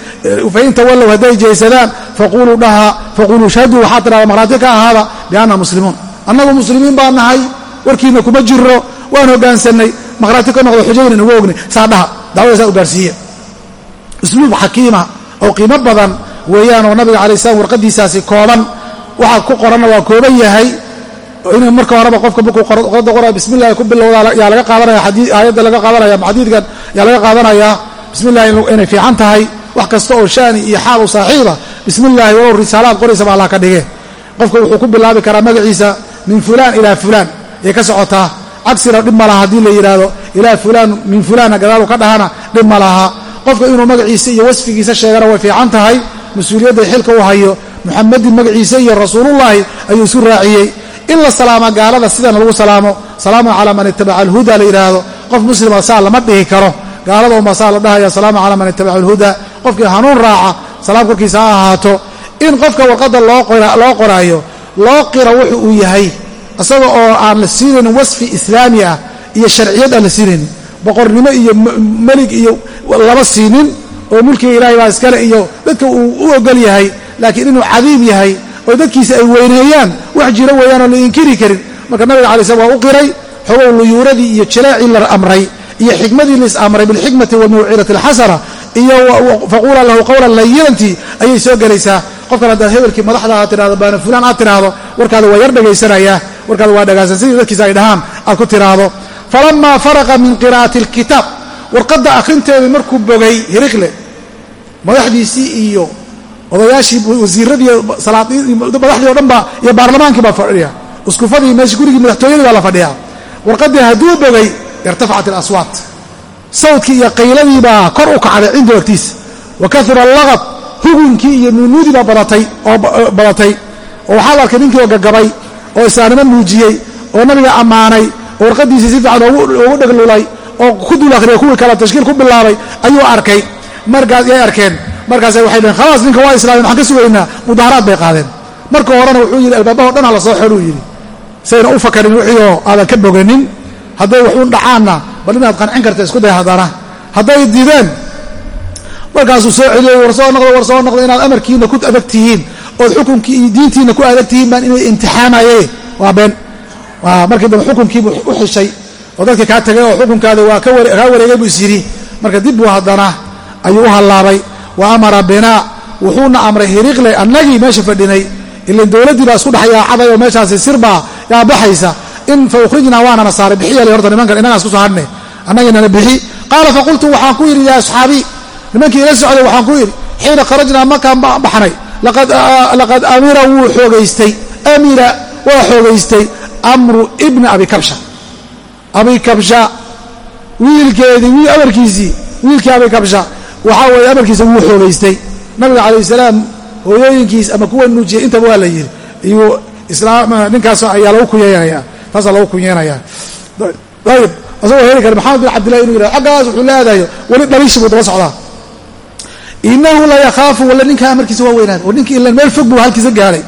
Fain tawallow hadday jeesadaan faquluu dhaha faquluu shhaduu waxaa tidhahda marhaati ka ahaada bianna muslimuun. Annagu muslimiin baa nahay warkiina kuma jiro waan hogaansannay maqhraati ka noqdo xujayna nagu ognay saa dhaha. Dacwada saa u gaarsiiya usluub xakiima oo qiimo badan weeyaan oo nabiga alai slam warqadiisaasi kooban. Waxaa ku qoranna waa kooban yahay inuu marka horeba qofka markuu qoda qoraya bismillahi ku bilowda yaa laga qaadanaya aayadda laga qaadanaya xadiidkan yaa laga qaadanayaa bismillahi inay fiican tahay wax kasta oo shaani iyo xaal u saaxiiba bismillahi walow risaalaad qoraysaba allah ka dhige qofka wuxuu ku bilaabi karaa magaciisa min fulaan ilaa fulaan ee ka socotaa cagsina dhib ma laha haddii la yidhaahdo ilaa fulaan min fulaanna gadaalu ka dhahana dhib ma laha. Qofka inuu magaciisa iyo wasfigiisa sheegana way fiican tahay mas'uuliyadda xilka u hayo muxamadin magaciisa iyo rasuulullaahi ayuu isu raaciyey in la salaama gaalada sidana lagu salaamo salaamu calaa man itabaca alhuda la yidhaahdo qof muslima saa lama dhihi karo. Gaalada unbaa saa la dhahaya salaamu calaa man itabaca alhuda. Qofkii hanuun raaca salaam korkiisa ha ahaato. In qofka warqadda loo qoraayo loo qira wuxu uu yahay isaga oo aan la siinaynin wasfi islaami ah iyo sharciyad aan la siinaynin boqornimo iyo melig iyo lama siinin oo mulkiga ilaahay baa iskale iyo dadka uu u ogol yahay laakiin inuu cadiib yahay oo dadkiisa ay weyneeyaan. Wax jiro weeyaan oo la inkiri karin. Marka nabiga alai slam waa u qiray xogow luyuuradii iyo jileecii la amray iyo xikmadii lais amray bilxikmati walmawcidati alxasana iyo faquula lahu qowlan layinantii ayay soo gelaysaa. Qofkan haddaad hebelkii madaxda aad tidhahdo baana fulaan aad tidhaahdo warkaada waa yar dhagaysanayaa warkaada waa dhagaasan sidii dadkiisa ay dhahaan aad ku tidhaahdo. Falamaa faraqa min qiraa'ati alkitaab warqadda akhrinteedii markuu bogay hiriqle madaxdiisii iyo odayaashii wasiiradii madaxdii o dhan ba iyo baarlamaankii baa fadhiya. Uskufadii meesha gurigii madaxtooyadii baa la fadhiyaa warqaddii hadduu bogay irtafacat alaswaat sawdkii iyo qayladii baa kor u kacday cinda agtiisa wa kaura allaqab hugunkii iyo nuunuudii baa badatay oo badatay. Oo waxaad arkay ninkii oo gagabay oo islaanimo muujiyey oo nabiga ammaanay oo warqadiisii si fiican ugu dheglulay oo ku dul akhriya kuwii kale tashkiil ku bilaabay ayuu arkay markaas yay arkeen. Markaasa waxay dhaheen khalaas ninka waa islaamen waxaan ka sugaynaa? Mudaharaad bay qaadeen. Marka horena wuxuu yidhi albaabaho dhan ha la yidhi. Sayna u fakarin wixii oo aadan ka boganin hadday wax dhacaanna bal inaad qancin karta isku day haddana. Hadday diideen markaasuu soo celiyey war soo noqdo war soo noqdo inaad amarkiina ku adag tihiin ood xukunkii iyo diintiina ku adag tihiin baan inay imtixaamaye waa been. Markii dambe xukunkiibuu u xishay oo dadkii kaa tagay oo xukunkaada waa kaa wareegay buu is yidhi. Marka dib buu haddana ayuu u hallaabay. Wa amara binaa wuxuuna amray hiriqle annagii meesha fadhinay. Ilan dowladdii baa isku dhex yaacaday oo meeshaasi sirbaa yaa baxaysa. In fa ukhrijnaa waanana saaray bixiyale horta nimankan innagaan isku soo hadhne. Annagiinana bixi. Qaala faqultu waxaan ku yidhi yaa asxaabii nimankii ila socday waxaan ku yidhi xiina kharajnaa markaan baxnay. Laqad amira wuu xoogaystay. Amira waa xoogaystay amru ibni abi kabsha. Abi kabsha wiilkeedii amarkiisii wiilkii abi kabsha waxaa weeye amarkiisa wuu xoogaystay. Nabiga calayh salaam hooyooyinkiis ama kuwa nuujiyay intaba waa la yidhi iyuu ninkaas ayaa lagu kunyeynaya taasaa lagu kunyeynayaa ayib asagoo heli kara maxamed bin cabdillahi inuu yihahdo xaggaas wuxuu leedahay weli dhaliishi buu daba socdaa. Inahu la yakhaafu walla ninkaa amarkiisa waa weynaaday oo ninkii ilan meel fog buu halkiisa gaadhay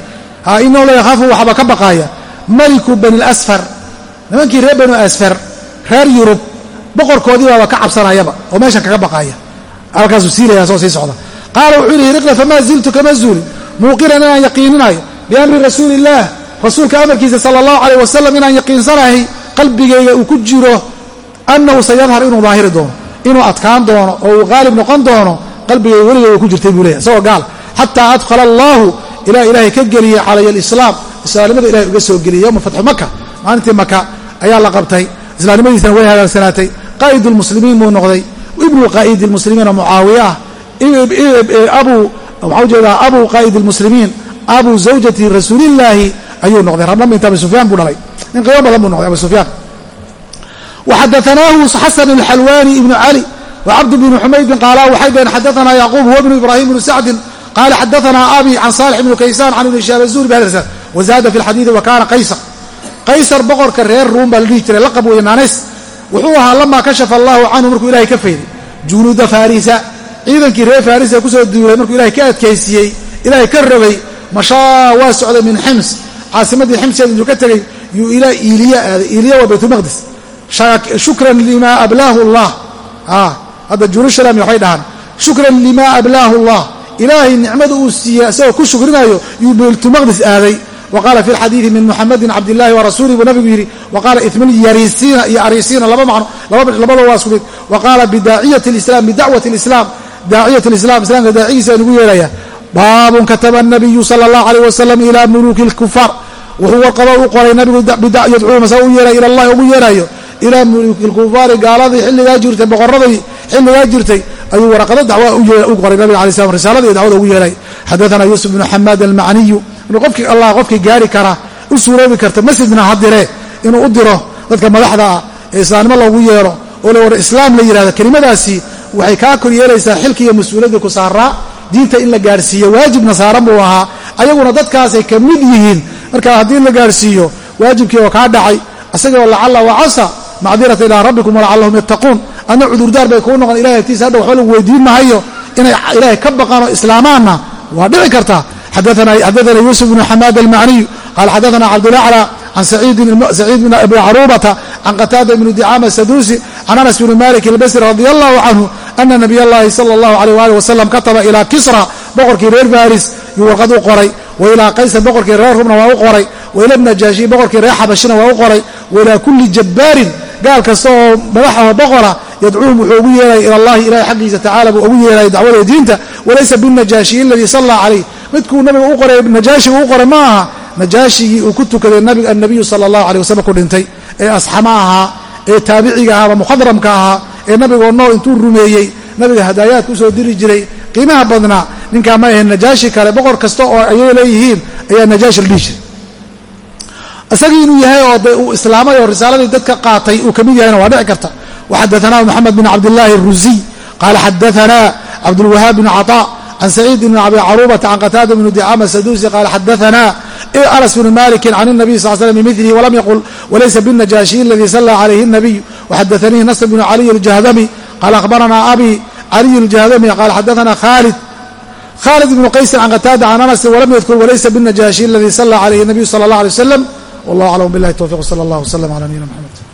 ha inahu la yakhaafu waxaba ka baqaaya. Maliku bani lasfar nimankii reer banu asfar reer yurub boqorkoodii baaba ka cabsanayaba oo meeshan kaga baqaaya halkaasuu siilaya soo sii socda. Qaala wuxuu yihi hiriqla famaa ziltu kama zuulin muuqinan inaan yaqiininayo biamri rasuuli illaah rasuulka amarkiisa sala allahu calayh wasalam inaan yaqiinsanahay qalbigayga uu ku jiro annahu sayadhar inuu daahiri doono inuu adkaan doono oo uu qaalib noqon doono qalbigayga weligay ku jirtay buu leeyahy isagoo gaal xataa adkhala allaahu ilaa ilaahay ka geliyey calaya alislaam. Islaamnimada ilahay uga soo geliyey yowma fatxu maka maalintii maka ayaa la qabtay. Islaamnimadiisana way hagaagsanaatay qaa'id lmuslimiin buu noqday ibnu qaa'idi lmuslimiina mucaawiya ah abu waxaa u jeedaa abu qaa'id lmuslimiin abu zawjati rasuulillaahi ayuu noqday. Rabna binta abi sufyaan buu dhalay. Nin qiimo badan buu noqday abu sufyaan. Waxadaanaahu xasan alxalwaani ibnu cali wcabd bn xumaydin qaala waxay dhaheen xadaana yacquub huwa bnu ibrahim bnu sacdin qaala xadaana abi can salix ibnu kaysaan can ibni shaab azuri bhadasa wazaada fi lxadiidi wa kaana qaysar. Qaysar boqorka reer ruum baa wuxuu ahaa lamaa kashafa allahu canhu markuu ilahay ka fayday. Junuuda farisa ciidankii reer farisa ku soo duulay markuu ilahay ka adkaysiiyey ilahay ka rogay mashaa waa socday min xims caasimadii ximseed intuu ka tegey yuu ilaa iiliya aaday iiliya waa baytulmaqdis shukran lima ablaahu allah. Hadda jerusalem waxay dhahaan shukran lima ablaahu allah. Ilaahay nicmada uu siiyey isagoo ku shukrinayo yuu baytulmaqdis aaday wa qaala fi lxadiidi min muxamedin cabdillahi wa rasuulih buu nabigu yidhi wa qaala itmin yarisiina iyo arisiina laba macno labada waa isku mid wa qaala bidaaciyati lislam bidacwati lislam daaciyat lislam islamka daacigiisa nugu yeelaya baabun kataba nabiyu sala allahu alayh wasalam ilaa muluuki lkufaar wuxuu warqaba u qoray nabigu yadcuu masa u yeelay ila allahi ugu yeerayo ilaa muluuki lkufaari gaaladii xilligaa jirtay boqoradii xilligaa jirtay ayuu waraqado dacwa u qoray nabiga alay slam risaaladii dacwada ugu yeelay xadaana yuusuf bnu xamaad almacniyu inuu qofkii allah qofkii gaari kara u suuroobi karta masjidna ha dire inuu u diro dadka madaxda ah ee islaamnimo loogu yeelo oo la war islaam la yidhahdo kelimadaasi waxay kaa kor yeelaysaa xilki iyo mas'uuliyaddii ku saaraa diinta in la gaarhsiiyo waajibna saaran buu ahaa ayaguna dadkaasay ka mid yihiin. Marka haddii la gaarhsiiyo waajibkii oo kaa dhacay isagoo lacalla wacasa macdirata ilaa rabbikum walacallahum yattaquun. Adna cudurdaar bay kuu noqon ilahay agtiisa hadha waxba lagu weydiin mahayo inay ilaahay ka baqaan oo islaamaanna waa dhici kartaa xadaana yuusuf bnu xamaad almacniyu qaala xadaana cabdulaclى can saciid bn abi carubata can qataada bni dicaama asaduusi can anas bni malik albasri radi allahu canhu ana nabiy allahi sala allahu alayh waalih wasalam kataba ilaa kisra boqorkii reer faris yuu warqad u qoray wa ilaa qaysar boqorkii reer rumna waa u qoray wa ila najaashi boqorkii reer xabashina waa u qoray wa ilaa kulli jabbaarin gaal kasta oo madaxa boqora yadcuuhum wuxuu ugu yeeraya ila allahi ilahi xaggiisa tacala buu ugu yeeraya dacwada diinta walaysa binnajaashiyi aladii sallaa calayh midkuu nabiga u qoray najaashiga u qoray ma aha najaashigii uu ku tukaday annabiyu sala allahu aleyh wasalam ku dhintay ee asxama ahaa ee taabiciga ahaa ama mukhadramka ahaa ee nabigoo nool intuu rumeeyey nabiga hadaayaadka u soo diri jiray. Qiimaha badnaa ninkaa ma ahayn najaashi kale boqor kasta oo ayay leeyihiin ayaa najaashi la dhihi jiray. Isagii inuu yahay oo de uu islaamay oo risaaladii dadka qaatay uu ka mid yahayna waa dhici karta. Waxadaanaa moxamed bin cabdillaahi aruziy qaala xadaanaa cabdulwahaab bn caطaa can saciid ibni abi carubata can qataada bni dicama saduusi qaala xadaanaa anas bni maliki can nabiy sal slam bimilihi walam yaqul walaysa binajaashiyi aladii sallaa calayhi nabiy waxadaanii nasr bnu caliy aljahdami qaala ahbaranaa abi caliy aljahdami qaala xadaanaa khalid khalid ibnu qaysin can qataada can anasi walam yadkur walaysa binajaashiyi aladii sallaa calayhi nabiyu sala allah alay wasalam wallah aclam bilahi towfiq sala allah wslam cala nabiyina mxamed